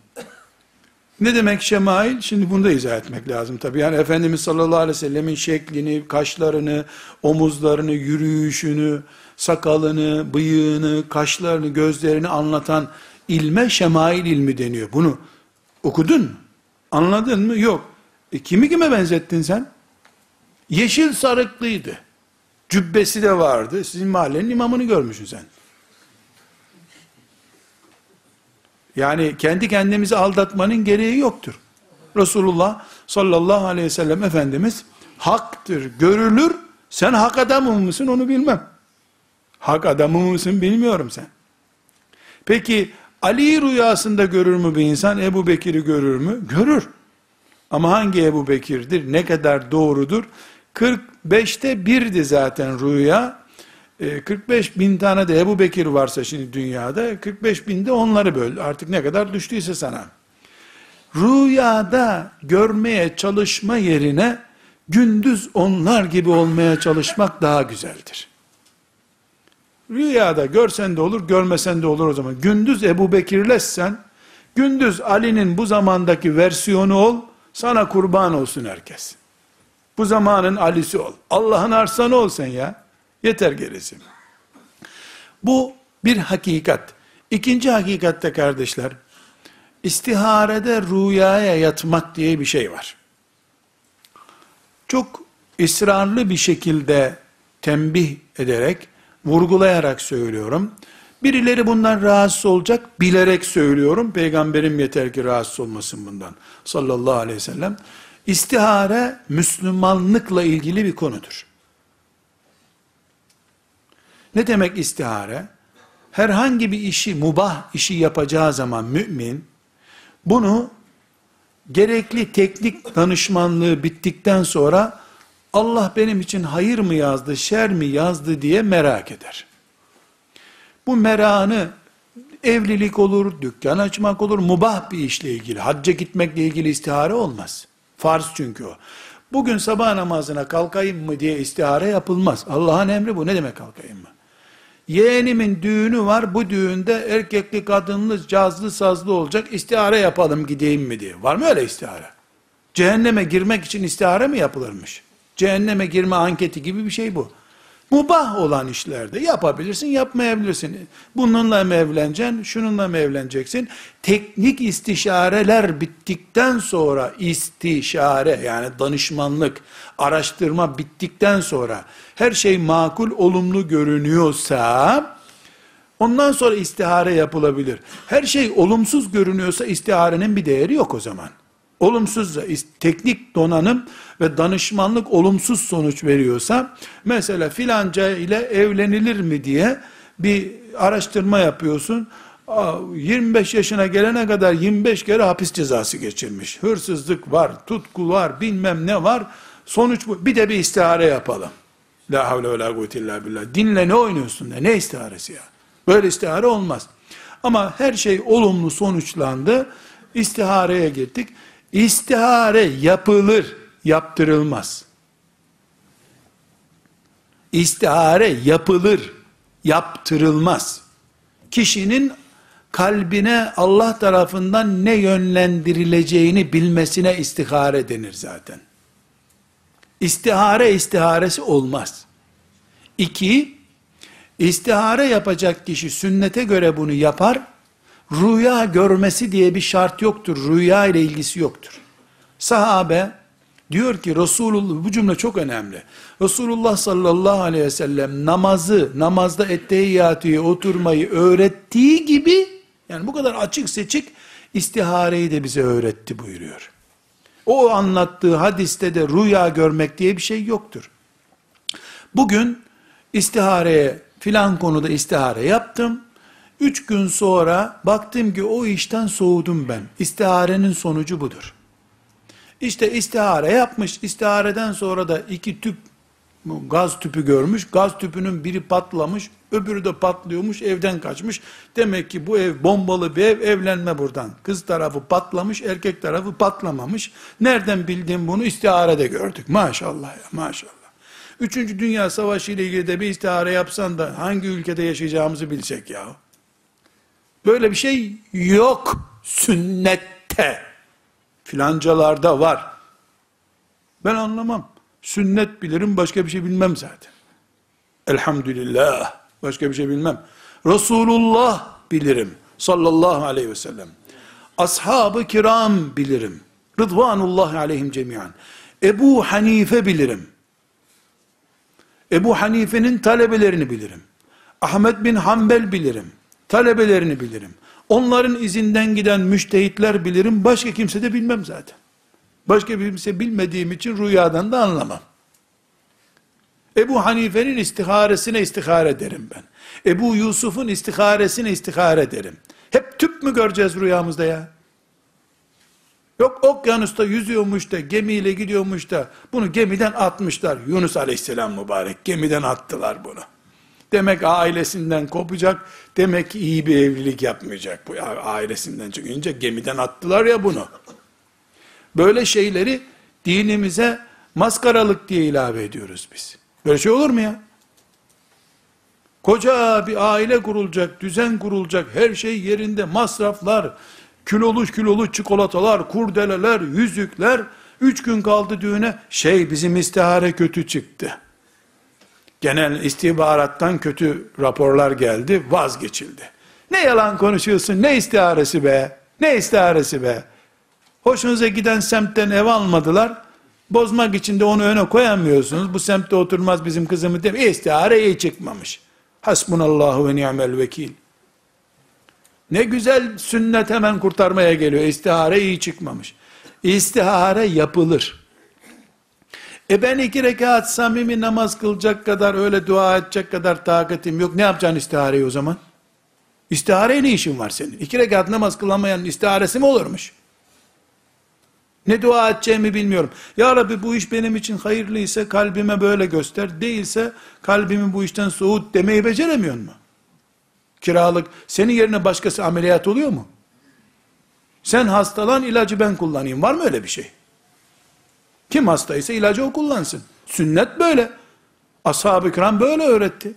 Ne demek şemail? Şimdi bunu da izah etmek lazım tabii. Yani Efendimiz sallallahu aleyhi ve sellemin şeklini, kaşlarını, omuzlarını, yürüyüşünü, sakalını, bıyığını, kaşlarını, gözlerini anlatan ilme şemail ilmi deniyor. Bunu okudun? Anladın mı? Yok. E kimi kime benzettin sen? Yeşil sarıklıydı. Cübbesi de vardı. Sizin mahallenin imamını görmüşsün sen. Yani kendi kendimizi aldatmanın gereği yoktur. Resulullah sallallahu aleyhi ve sellem Efendimiz haktır, görülür. Sen hak adamı mısın onu bilmem. Hak adamı mısın bilmiyorum sen. Peki Ali rüyasında görür mü bir insan? Ebu Bekir'i görür mü? Görür. Ama hangi Ebu Bekir'dir? Ne kadar doğrudur? 45'te birdi zaten rüya. 45 e, bin tane de Ebu Bekir varsa şimdi dünyada 45 binde onları böl. Artık ne kadar düştüyse sana. Rüyada görmeye çalışma yerine gündüz onlar gibi olmaya çalışmak daha güzeldir. Rüyada görsen de olur, görmesen de olur o zaman. Gündüz Ebu Bekirlessen, gündüz Ali'nin bu zamandaki versiyonu ol, sana kurban olsun herkes. Bu zamanın Ali'si ol. Allah'ın arsanı ol sen ya. Yeter gerisi. Bu bir hakikat. İkinci hakikatte kardeşler, istiharede rüyaya yatmak diye bir şey var. Çok ısrarlı bir şekilde tembih ederek, vurgulayarak söylüyorum. Birileri bundan rahatsız olacak, bilerek söylüyorum. Peygamberim yeter ki rahatsız olmasın bundan. Sallallahu aleyhi ve sellem. İstihare, Müslümanlıkla ilgili bir konudur. Ne demek istihare? Herhangi bir işi, mubah işi yapacağı zaman mümin, bunu gerekli teknik danışmanlığı bittikten sonra Allah benim için hayır mı yazdı, şer mi yazdı diye merak eder. Bu merakını evlilik olur, dükkan açmak olur, mubah bir işle ilgili, hacca gitmekle ilgili istihare olmaz. Farz çünkü o. Bugün sabah namazına kalkayım mı diye istihare yapılmaz. Allah'ın emri bu. Ne demek kalkayım mı? Yeğenimin düğünü var. Bu düğünde erkekli, kadınlı, cazlı, sazlı olacak. İstihare yapalım gideyim mi diye. Var mı öyle istihare? Cehenneme girmek için istihare mi yapılırmış? Cehenneme girme anketi gibi bir şey bu. Mubah olan işlerde yapabilirsin, yapmayabilirsin. Bununla mı evleneceksin, şununla mı evleneceksin? Teknik istişareler bittikten sonra istişare yani danışmanlık, araştırma bittikten sonra her şey makul, olumlu görünüyorsa ondan sonra istihare yapılabilir. Her şey olumsuz görünüyorsa istiharenin bir değeri yok o zaman. Olumsuz teknik donanım ve danışmanlık olumsuz sonuç veriyorsa mesela filanca ile evlenilir mi diye bir araştırma yapıyorsun. 25 yaşına gelene kadar 25 kere hapis cezası geçirmiş. Hırsızlık var, tutku var, bilmem ne var. Sonuç bu. Bir de bir istihare yapalım. La havle ve la illa billah. Dinle ne oynuyorsun da ne istiharesi ya? Böyle istihare olmaz. Ama her şey olumlu sonuçlandı. İstihareye gittik. İstihare yapılır, yaptırılmaz. İstihare yapılır, yaptırılmaz. Kişinin kalbine Allah tarafından ne yönlendirileceğini bilmesine istihare denir zaten. İstihare istiharesi olmaz. İki, istihare yapacak kişi sünnete göre bunu yapar, rüya görmesi diye bir şart yoktur. Rüya ile ilgisi yoktur. Sahabe diyor ki Resulullah bu cümle çok önemli. Resulullah sallallahu aleyhi ve sellem namazı, namazda ettehiyyatıyı, oturmayı öğrettiği gibi yani bu kadar açık seçik istihareyi de bize öğretti buyuruyor. O anlattığı hadiste de rüya görmek diye bir şey yoktur. Bugün istihareye filan konuda istihare yaptım. Üç gün sonra baktım ki o işten soğudum ben. İstiharenin sonucu budur. İşte istihare yapmış, istihareden sonra da iki tüp gaz tüpü görmüş. Gaz tüpünün biri patlamış, öbürü de patlıyormuş, evden kaçmış. Demek ki bu ev bombalı bir ev, evlenme buradan. Kız tarafı patlamış, erkek tarafı patlamamış. Nereden bildim bunu? İstiharede gördük. Maşallah ya, maşallah. Üçüncü Dünya Savaşı ile ilgili de bir istihare yapsan da hangi ülkede yaşayacağımızı bilsek ya. Böyle bir şey yok sünnette. Filancalarda var. Ben anlamam. Sünnet bilirim, başka bir şey bilmem zaten. Elhamdülillah. Başka bir şey bilmem. Resulullah bilirim. Sallallahu aleyhi ve sellem. Ashab-ı kiram bilirim. Rıdvanullah aleyhim cemiyan. Ebu Hanife bilirim. Ebu Hanife'nin talebelerini bilirim. Ahmet bin Hanbel bilirim. Talebelerini bilirim. Onların izinden giden müştehitler bilirim. Başka kimse de bilmem zaten. Başka kimse bilmediğim için rüyadan da anlamam. Ebu Hanife'nin istiharesine istihare derim ben. Ebu Yusuf'un istiharesine istihare derim. Hep tüp mü göreceğiz rüyamızda ya? Yok okyanusta yüzüyormuş da gemiyle gidiyormuş da bunu gemiden atmışlar. Yunus aleyhisselam mübarek gemiden attılar bunu. Demek ailesinden kopacak. Demek iyi bir evlilik yapmayacak. Bu ailesinden çıkınca gemiden attılar ya bunu. Böyle şeyleri dinimize maskaralık diye ilave ediyoruz biz. Böyle şey olur mu ya? Koca bir aile kurulacak, düzen kurulacak, her şey yerinde, masraflar, kilolu kilolu çikolatalar, kurdeleler, yüzükler, üç gün kaldı düğüne, şey bizim istihare kötü çıktı. Genel istihbarattan kötü raporlar geldi, vazgeçildi. Ne yalan konuşuyorsun, ne istiharesi be, ne istiharesi be. Hoşunuza giden semtten ev almadılar, bozmak için de onu öne koyamıyorsunuz. Bu semtte oturmaz bizim kızımı mi? İstihare iyi çıkmamış. Hasbunallahu ve ni'mel vekil. Ne güzel sünnet hemen kurtarmaya geliyor. İstihare iyi çıkmamış. İstihare yapılır. E ben iki rekat samimi namaz kılacak kadar, öyle dua edecek kadar takatim yok. Ne yapacaksın istihareyi o zaman? İstihareye ne işin var senin? İki rekat namaz kılamayanın istiharesi mi olurmuş? Ne dua edeceğimi bilmiyorum. Ya Rabbi bu iş benim için hayırlıysa kalbime böyle göster. Değilse kalbimi bu işten soğut demeyi beceremiyor mu? Kiralık. Senin yerine başkası ameliyat oluyor mu? Sen hastalan ilacı ben kullanayım. Var mı öyle bir şey? Kim hastaysa ilacı o kullansın. Sünnet böyle. Ashab-ı kiram böyle öğretti.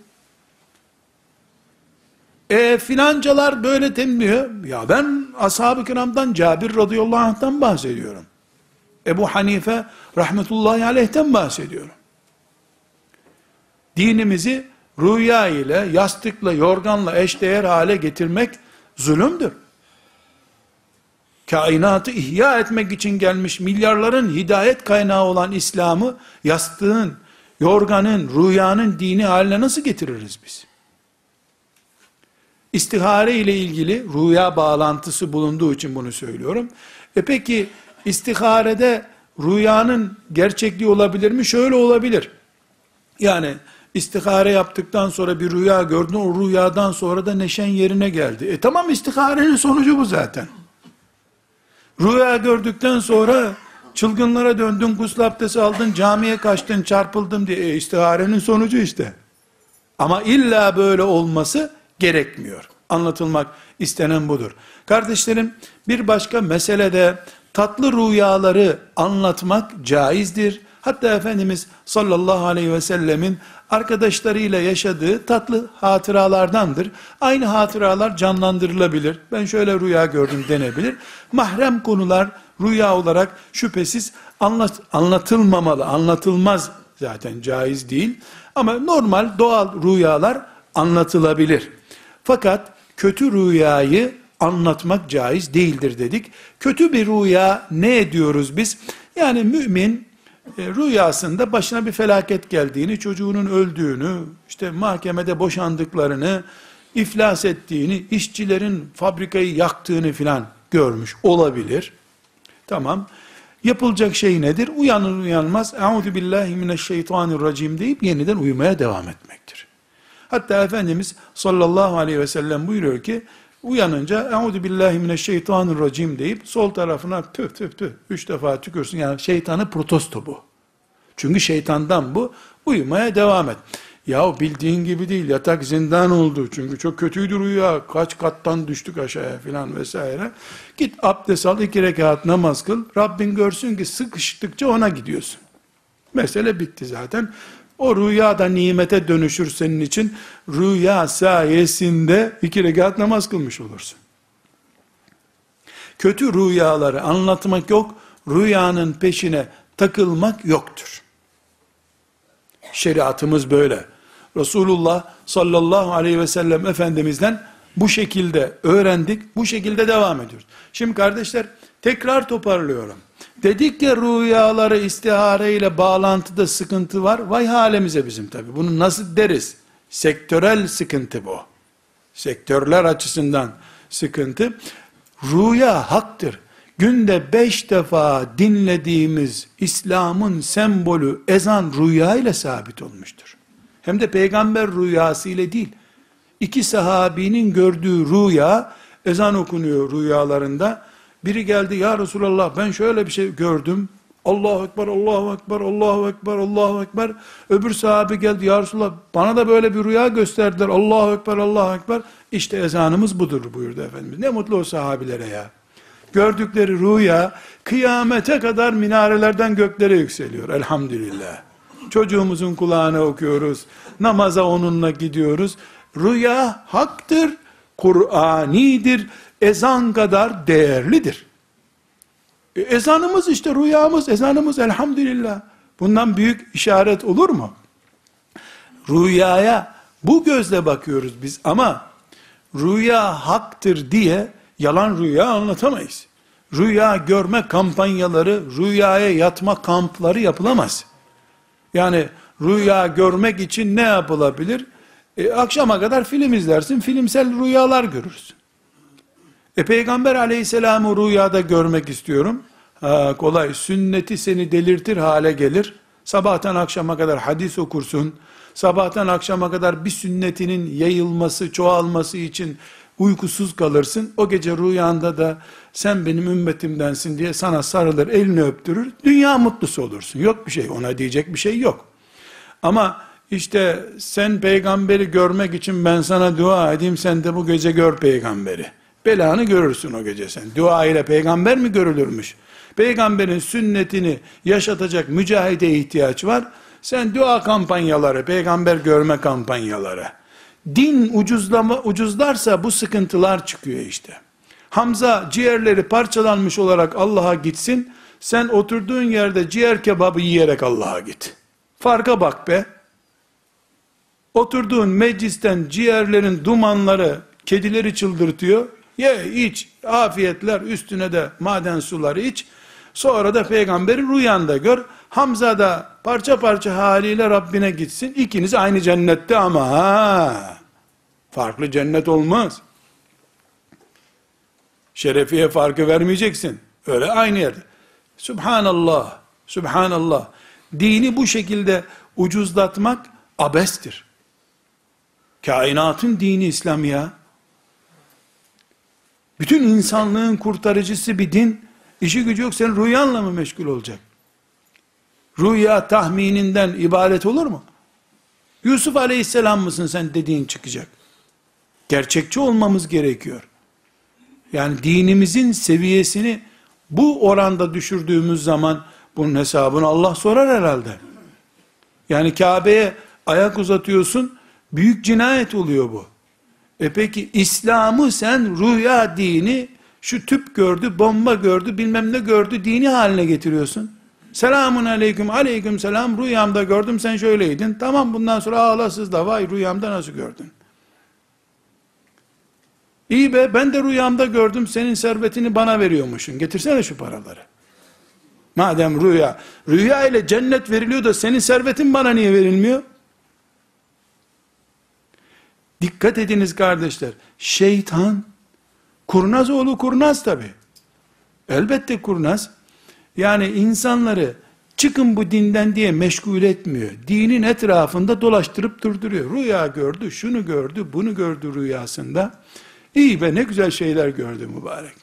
E filancalar böyle demiyor. Ya ben ashab-ı kiramdan Cabir radıyallahu anh'tan bahsediyorum. Ebu Hanife rahmetullahi aleyhten bahsediyorum. Dinimizi rüya ile, yastıkla, yorganla eşdeğer hale getirmek zulümdür. Kainatı ihya etmek için gelmiş milyarların hidayet kaynağı olan İslam'ı yastığın, yorganın, rüyanın dini haline nasıl getiririz biz? İstihare ile ilgili rüya bağlantısı bulunduğu için bunu söylüyorum. E peki istiharede rüyanın gerçekliği olabilir mi? Şöyle olabilir. Yani istihare yaptıktan sonra bir rüya gördün, o rüyadan sonra da neşen yerine geldi. E tamam istiharenin sonucu bu zaten. Rüya gördükten sonra çılgınlara döndün, gusül abdesti aldın, camiye kaçtın, çarpıldım diye e, istiharenin sonucu işte. Ama illa böyle olması gerekmiyor. Anlatılmak istenen budur. Kardeşlerim bir başka meselede tatlı rüyaları anlatmak caizdir. Hatta Efendimiz sallallahu aleyhi ve sellemin arkadaşlarıyla yaşadığı tatlı hatıralardandır. Aynı hatıralar canlandırılabilir. Ben şöyle rüya gördüm denebilir. Mahrem konular rüya olarak şüphesiz anlat, anlatılmamalı, anlatılmaz zaten caiz değil. Ama normal doğal rüyalar anlatılabilir. Fakat kötü rüyayı anlatmak caiz değildir dedik. Kötü bir rüya ne ediyoruz biz? Yani mümin e, rüyasında başına bir felaket geldiğini, çocuğunun öldüğünü, işte mahkemede boşandıklarını, iflas ettiğini, işçilerin fabrikayı yaktığını filan görmüş olabilir. Tamam. Yapılacak şey nedir? Uyanır uyanmaz, Euzu billahi mineşşeytanirracim deyip yeniden uyumaya devam etmektir. Hatta Efendimiz sallallahu aleyhi ve sellem buyuruyor ki, uyanınca Euzu billahi mineşşeytanirracim deyip sol tarafına püf püf püf üç defa tükürsün. Yani şeytanı protesto bu. Çünkü şeytandan bu. Uyumaya devam et. Ya bildiğin gibi değil yatak zindan oldu çünkü çok kötüydü rüya kaç kattan düştük aşağıya filan vesaire. Git abdest al iki rekat namaz kıl Rabbin görsün ki sıkıştıkça ona gidiyorsun. Mesele bitti zaten. O rüya da nimete dönüşür senin için. Rüya sayesinde iki rekat namaz kılmış olursun. Kötü rüyaları anlatmak yok, rüyanın peşine takılmak yoktur. Şeriatımız böyle. Resulullah sallallahu aleyhi ve sellem Efendimizden bu şekilde öğrendik, bu şekilde devam ediyoruz. Şimdi kardeşler tekrar toparlıyorum. Dedik ya rüyaları istihare ile bağlantıda sıkıntı var. Vay halimize bizim tabi. Bunu nasıl deriz? Sektörel sıkıntı bu. Sektörler açısından sıkıntı. Rüya haktır. Günde beş defa dinlediğimiz İslam'ın sembolü ezan rüya ile sabit olmuştur. Hem de peygamber rüyası ile değil. İki sahabinin gördüğü rüya, ezan okunuyor rüyalarında. Biri geldi ya Resulallah ben şöyle bir şey gördüm. Allahu Ekber, Allahu Ekber, Allahu Ekber, Allahu Ekber. Öbür sahabe geldi ya Resulallah bana da böyle bir rüya gösterdiler. Allahu Ekber, Allahu Ekber. İşte ezanımız budur buyurdu Efendimiz. Ne mutlu o sahabilere ya. Gördükleri rüya kıyamete kadar minarelerden göklere yükseliyor. Elhamdülillah. Çocuğumuzun kulağına okuyoruz. Namaza onunla gidiyoruz. Rüya haktır, Kur'anidir, ezan kadar değerlidir. E, ezanımız işte rüyamız, ezanımız elhamdülillah. Bundan büyük işaret olur mu? Rüyaya bu gözle bakıyoruz biz ama rüya haktır diye yalan rüya anlatamayız. Rüya görme kampanyaları, rüyaya yatma kampları yapılamaz. Yani rüya görmek için ne yapılabilir? E, akşama kadar film izlersin, filmsel rüyalar görürsün. E peygamber aleyhisselamı rüyada görmek istiyorum. Ha, kolay, sünneti seni delirtir hale gelir. Sabahtan akşama kadar hadis okursun. Sabahtan akşama kadar bir sünnetinin yayılması, çoğalması için uykusuz kalırsın. O gece rüyanda da sen benim ümmetimdensin diye sana sarılır, elini öptürür. Dünya mutlusu olursun. Yok bir şey, ona diyecek bir şey yok. Ama işte sen peygamberi görmek için ben sana dua edeyim, sen de bu gece gör peygamberi. Belanı görürsün o gece sen. Dua ile peygamber mi görülürmüş? Peygamberin sünnetini yaşatacak mücahide ihtiyaç var. Sen dua kampanyaları, peygamber görme kampanyaları. Din ucuzlama ucuzlarsa bu sıkıntılar çıkıyor işte. Hamza ciğerleri parçalanmış olarak Allah'a gitsin. Sen oturduğun yerde ciğer kebabı yiyerek Allah'a git. Farka bak be. Oturduğun meclisten ciğerlerin dumanları kedileri çıldırtıyor. Ye iç afiyetler üstüne de maden suları iç. Sonra da peygamberi rüyanda gör. Hamza da parça parça haliyle Rabbine gitsin. İkiniz aynı cennette ama ha. Farklı cennet olmaz. Şerefiye farkı vermeyeceksin. Öyle aynı yerde. Subhanallah. Subhanallah. Dini bu şekilde ucuzlatmak abestir. Kainatın dini İslam ya. Bütün insanlığın kurtarıcısı bir din, işi gücü yok senin rüyanla mı meşgul olacak? Rüya tahmininden ibaret olur mu? Yusuf aleyhisselam mısın sen dediğin çıkacak. Gerçekçi olmamız gerekiyor. Yani dinimizin seviyesini bu oranda düşürdüğümüz zaman bunun hesabını Allah sorar herhalde. Yani Kabe'ye ayak uzatıyorsun, büyük cinayet oluyor bu. E peki İslam'ı sen rüya dini, şu tüp gördü, bomba gördü, bilmem ne gördü dini haline getiriyorsun. Selamun aleyküm, aleyküm selam, rüyamda gördüm sen şöyleydin. Tamam bundan sonra ağlasız da vay rüyamda nasıl gördün? İyi be ben de rüyamda gördüm senin servetini bana veriyormuşsun. Getirsene şu paraları. Madem rüya, rüya ile cennet veriliyor da senin servetin bana niye verilmiyor? Dikkat ediniz kardeşler. Şeytan, kurnaz oğlu kurnaz tabi. Elbette kurnaz. Yani insanları çıkın bu dinden diye meşgul etmiyor. Dinin etrafında dolaştırıp durduruyor. Rüya gördü, şunu gördü, bunu gördü rüyasında. İyi be ne güzel şeyler gördü mübarek.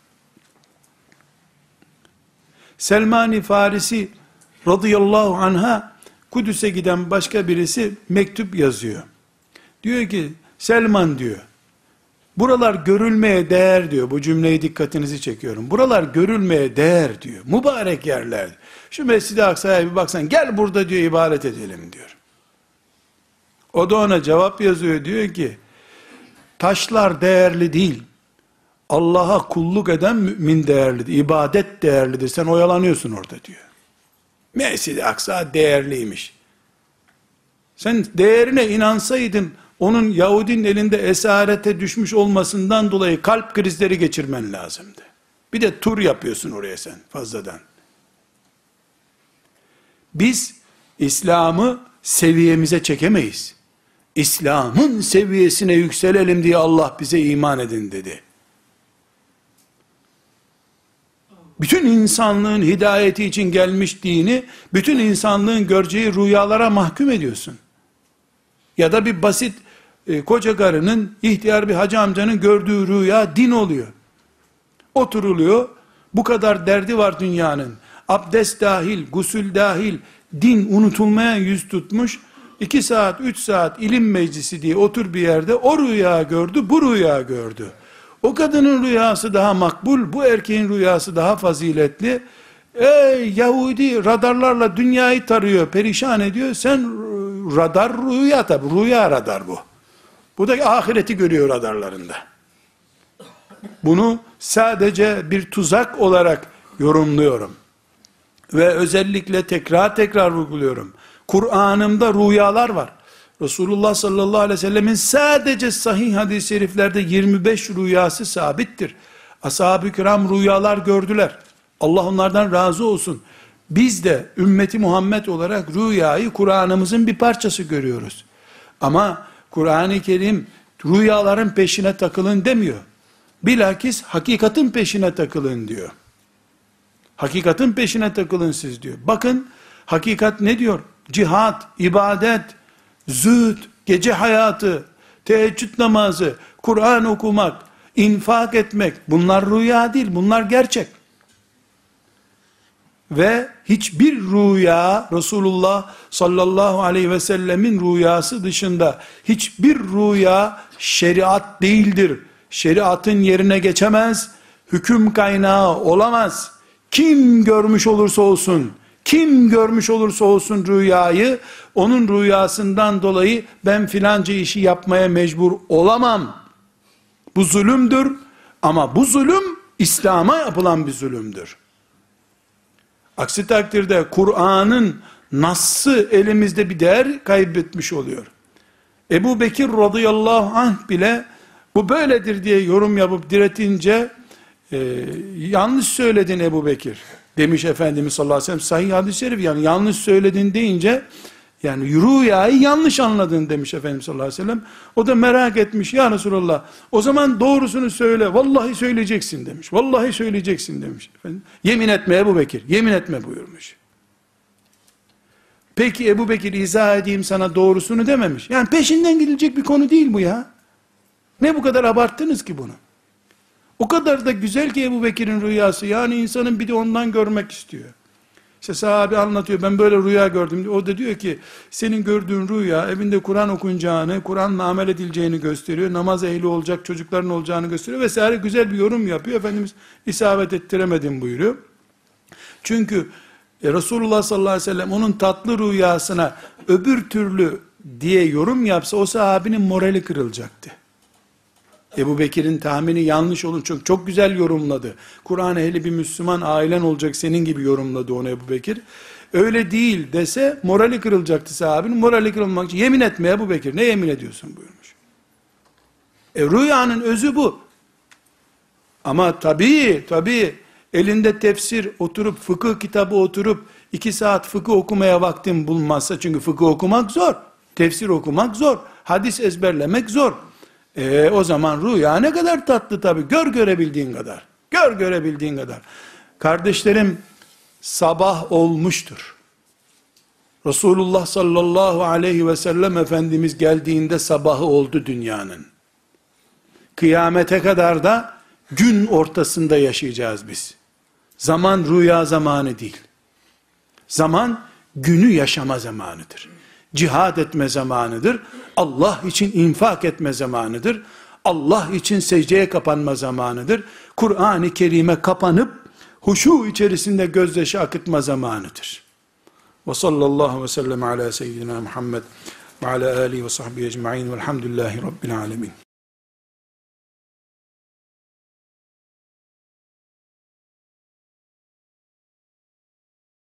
Selmani Farisi radıyallahu anha Kudüs'e giden başka birisi mektup yazıyor. Diyor ki Selman diyor. Buralar görülmeye değer diyor. Bu cümleyi dikkatinizi çekiyorum. Buralar görülmeye değer diyor. Mübarek yerler. Şu Mescid-i Aksa'ya bir baksan gel burada diyor ibadet edelim diyor. O da ona cevap yazıyor diyor ki taşlar değerli değil. Allah'a kulluk eden mümin değerlidir. İbadet değerlidir. Sen oyalanıyorsun orada diyor. Mescid-i Aksa değerliymiş. Sen değerine inansaydın onun Yahudinin elinde esarete düşmüş olmasından dolayı kalp krizleri geçirmen lazımdı. Bir de tur yapıyorsun oraya sen fazladan. Biz İslam'ı seviyemize çekemeyiz. İslam'ın seviyesine yükselelim diye Allah bize iman edin dedi. Bütün insanlığın hidayeti için gelmiş dini, bütün insanlığın göreceği rüyalara mahkum ediyorsun. Ya da bir basit e, koca karının, ihtiyar bir hacı amcanın gördüğü rüya din oluyor. Oturuluyor, bu kadar derdi var dünyanın. Abdest dahil, gusül dahil, din unutulmaya yüz tutmuş. iki saat, üç saat ilim meclisi diye otur bir yerde, o rüya gördü, bu rüya gördü. O kadının rüyası daha makbul, bu erkeğin rüyası daha faziletli. Ey Yahudi radarlarla dünyayı tarıyor, perişan ediyor. Sen radar rüya tabi, rüya radar bu. Bu da ahireti görüyor radarlarında. Bunu sadece bir tuzak olarak yorumluyorum. Ve özellikle tekrar tekrar vurguluyorum. Kur'an'ımda rüyalar var. Resulullah sallallahu aleyhi ve sellemin sadece sahih hadis-i şeriflerde 25 rüyası sabittir. Ashab-ı kiram rüyalar gördüler. Allah onlardan razı olsun. Biz de ümmeti Muhammed olarak rüyayı Kur'an'ımızın bir parçası görüyoruz. Ama Kur'an-ı Kerim rüyaların peşine takılın demiyor. Bilakis hakikatin peşine takılın diyor. Hakikatin peşine takılın siz diyor. Bakın hakikat ne diyor? Cihat, ibadet, zühd, gece hayatı, teheccüd namazı, Kur'an okumak, infak etmek bunlar rüya değil bunlar gerçek. Ve hiçbir rüya Resulullah sallallahu aleyhi ve sellemin rüyası dışında hiçbir rüya şeriat değildir. Şeriatın yerine geçemez, hüküm kaynağı olamaz. Kim görmüş olursa olsun, kim görmüş olursa olsun rüyayı, onun rüyasından dolayı ben filanca işi yapmaya mecbur olamam. Bu zulümdür ama bu zulüm İslam'a yapılan bir zulümdür. Aksi takdirde Kur'an'ın nassı elimizde bir değer kaybetmiş oluyor. Ebu Bekir radıyallahu anh bile bu böyledir diye yorum yapıp diretince e, yanlış söyledin Ebu Bekir demiş Efendimiz sallallahu aleyhi ve sellem sahih hadis-i şerif yani yanlış söyledin deyince yani rüyayı yanlış anladın demiş Efendimiz sallallahu aleyhi ve sellem. O da merak etmiş ya Resulallah o zaman doğrusunu söyle vallahi söyleyeceksin demiş. Vallahi söyleyeceksin demiş. Efendim, yemin etme Ebu Bekir yemin etme buyurmuş. Peki Ebu Bekir izah edeyim sana doğrusunu dememiş. Yani peşinden gidilecek bir konu değil bu ya. Ne bu kadar abarttınız ki bunu? O kadar da güzel ki Ebu Bekir'in rüyası. Yani insanın bir de ondan görmek istiyor. İşte sahabe anlatıyor ben böyle rüya gördüm. O da diyor ki senin gördüğün rüya evinde Kur'an okunacağını, Kur'an'la amel edileceğini gösteriyor. Namaz ehli olacak çocukların olacağını gösteriyor vesaire güzel bir yorum yapıyor. Efendimiz isabet ettiremedim buyuruyor. Çünkü e, Resulullah sallallahu aleyhi ve sellem onun tatlı rüyasına öbür türlü diye yorum yapsa o sahabinin morali kırılacaktı. Ebu Bekir'in tahmini yanlış olur. Çünkü çok güzel yorumladı. Kur'an ehli bir Müslüman ailen olacak senin gibi yorumladı onu Ebu Bekir. Öyle değil dese morali kırılacaktı sahabinin. Morali kırılmak için yemin etme Ebu Bekir. Ne yemin ediyorsun buyurmuş. E rüyanın özü bu. Ama tabii tabii elinde tefsir oturup fıkıh kitabı oturup iki saat fıkıh okumaya vaktin bulmazsa çünkü fıkıh okumak zor. Tefsir okumak zor. Hadis ezberlemek zor. E, o zaman rüya ne kadar tatlı tabi. Gör görebildiğin kadar. Gör görebildiğin kadar. Kardeşlerim sabah olmuştur. Resulullah sallallahu aleyhi ve sellem Efendimiz geldiğinde sabahı oldu dünyanın. Kıyamete kadar da gün ortasında yaşayacağız biz. Zaman rüya zamanı değil. Zaman günü yaşama zamanıdır. Cihad etme zamanıdır. Allah için infak etme zamanıdır. Allah için secdeye kapanma zamanıdır. Kur'an-ı Kerim'e kapanıp huşu içerisinde gözyaşı akıtma zamanıdır. Ve sallallahu ve sellem ala seyyidina Muhammed ve ala alihi ve sahbihi ecma'in velhamdülillahi rabbil alemin.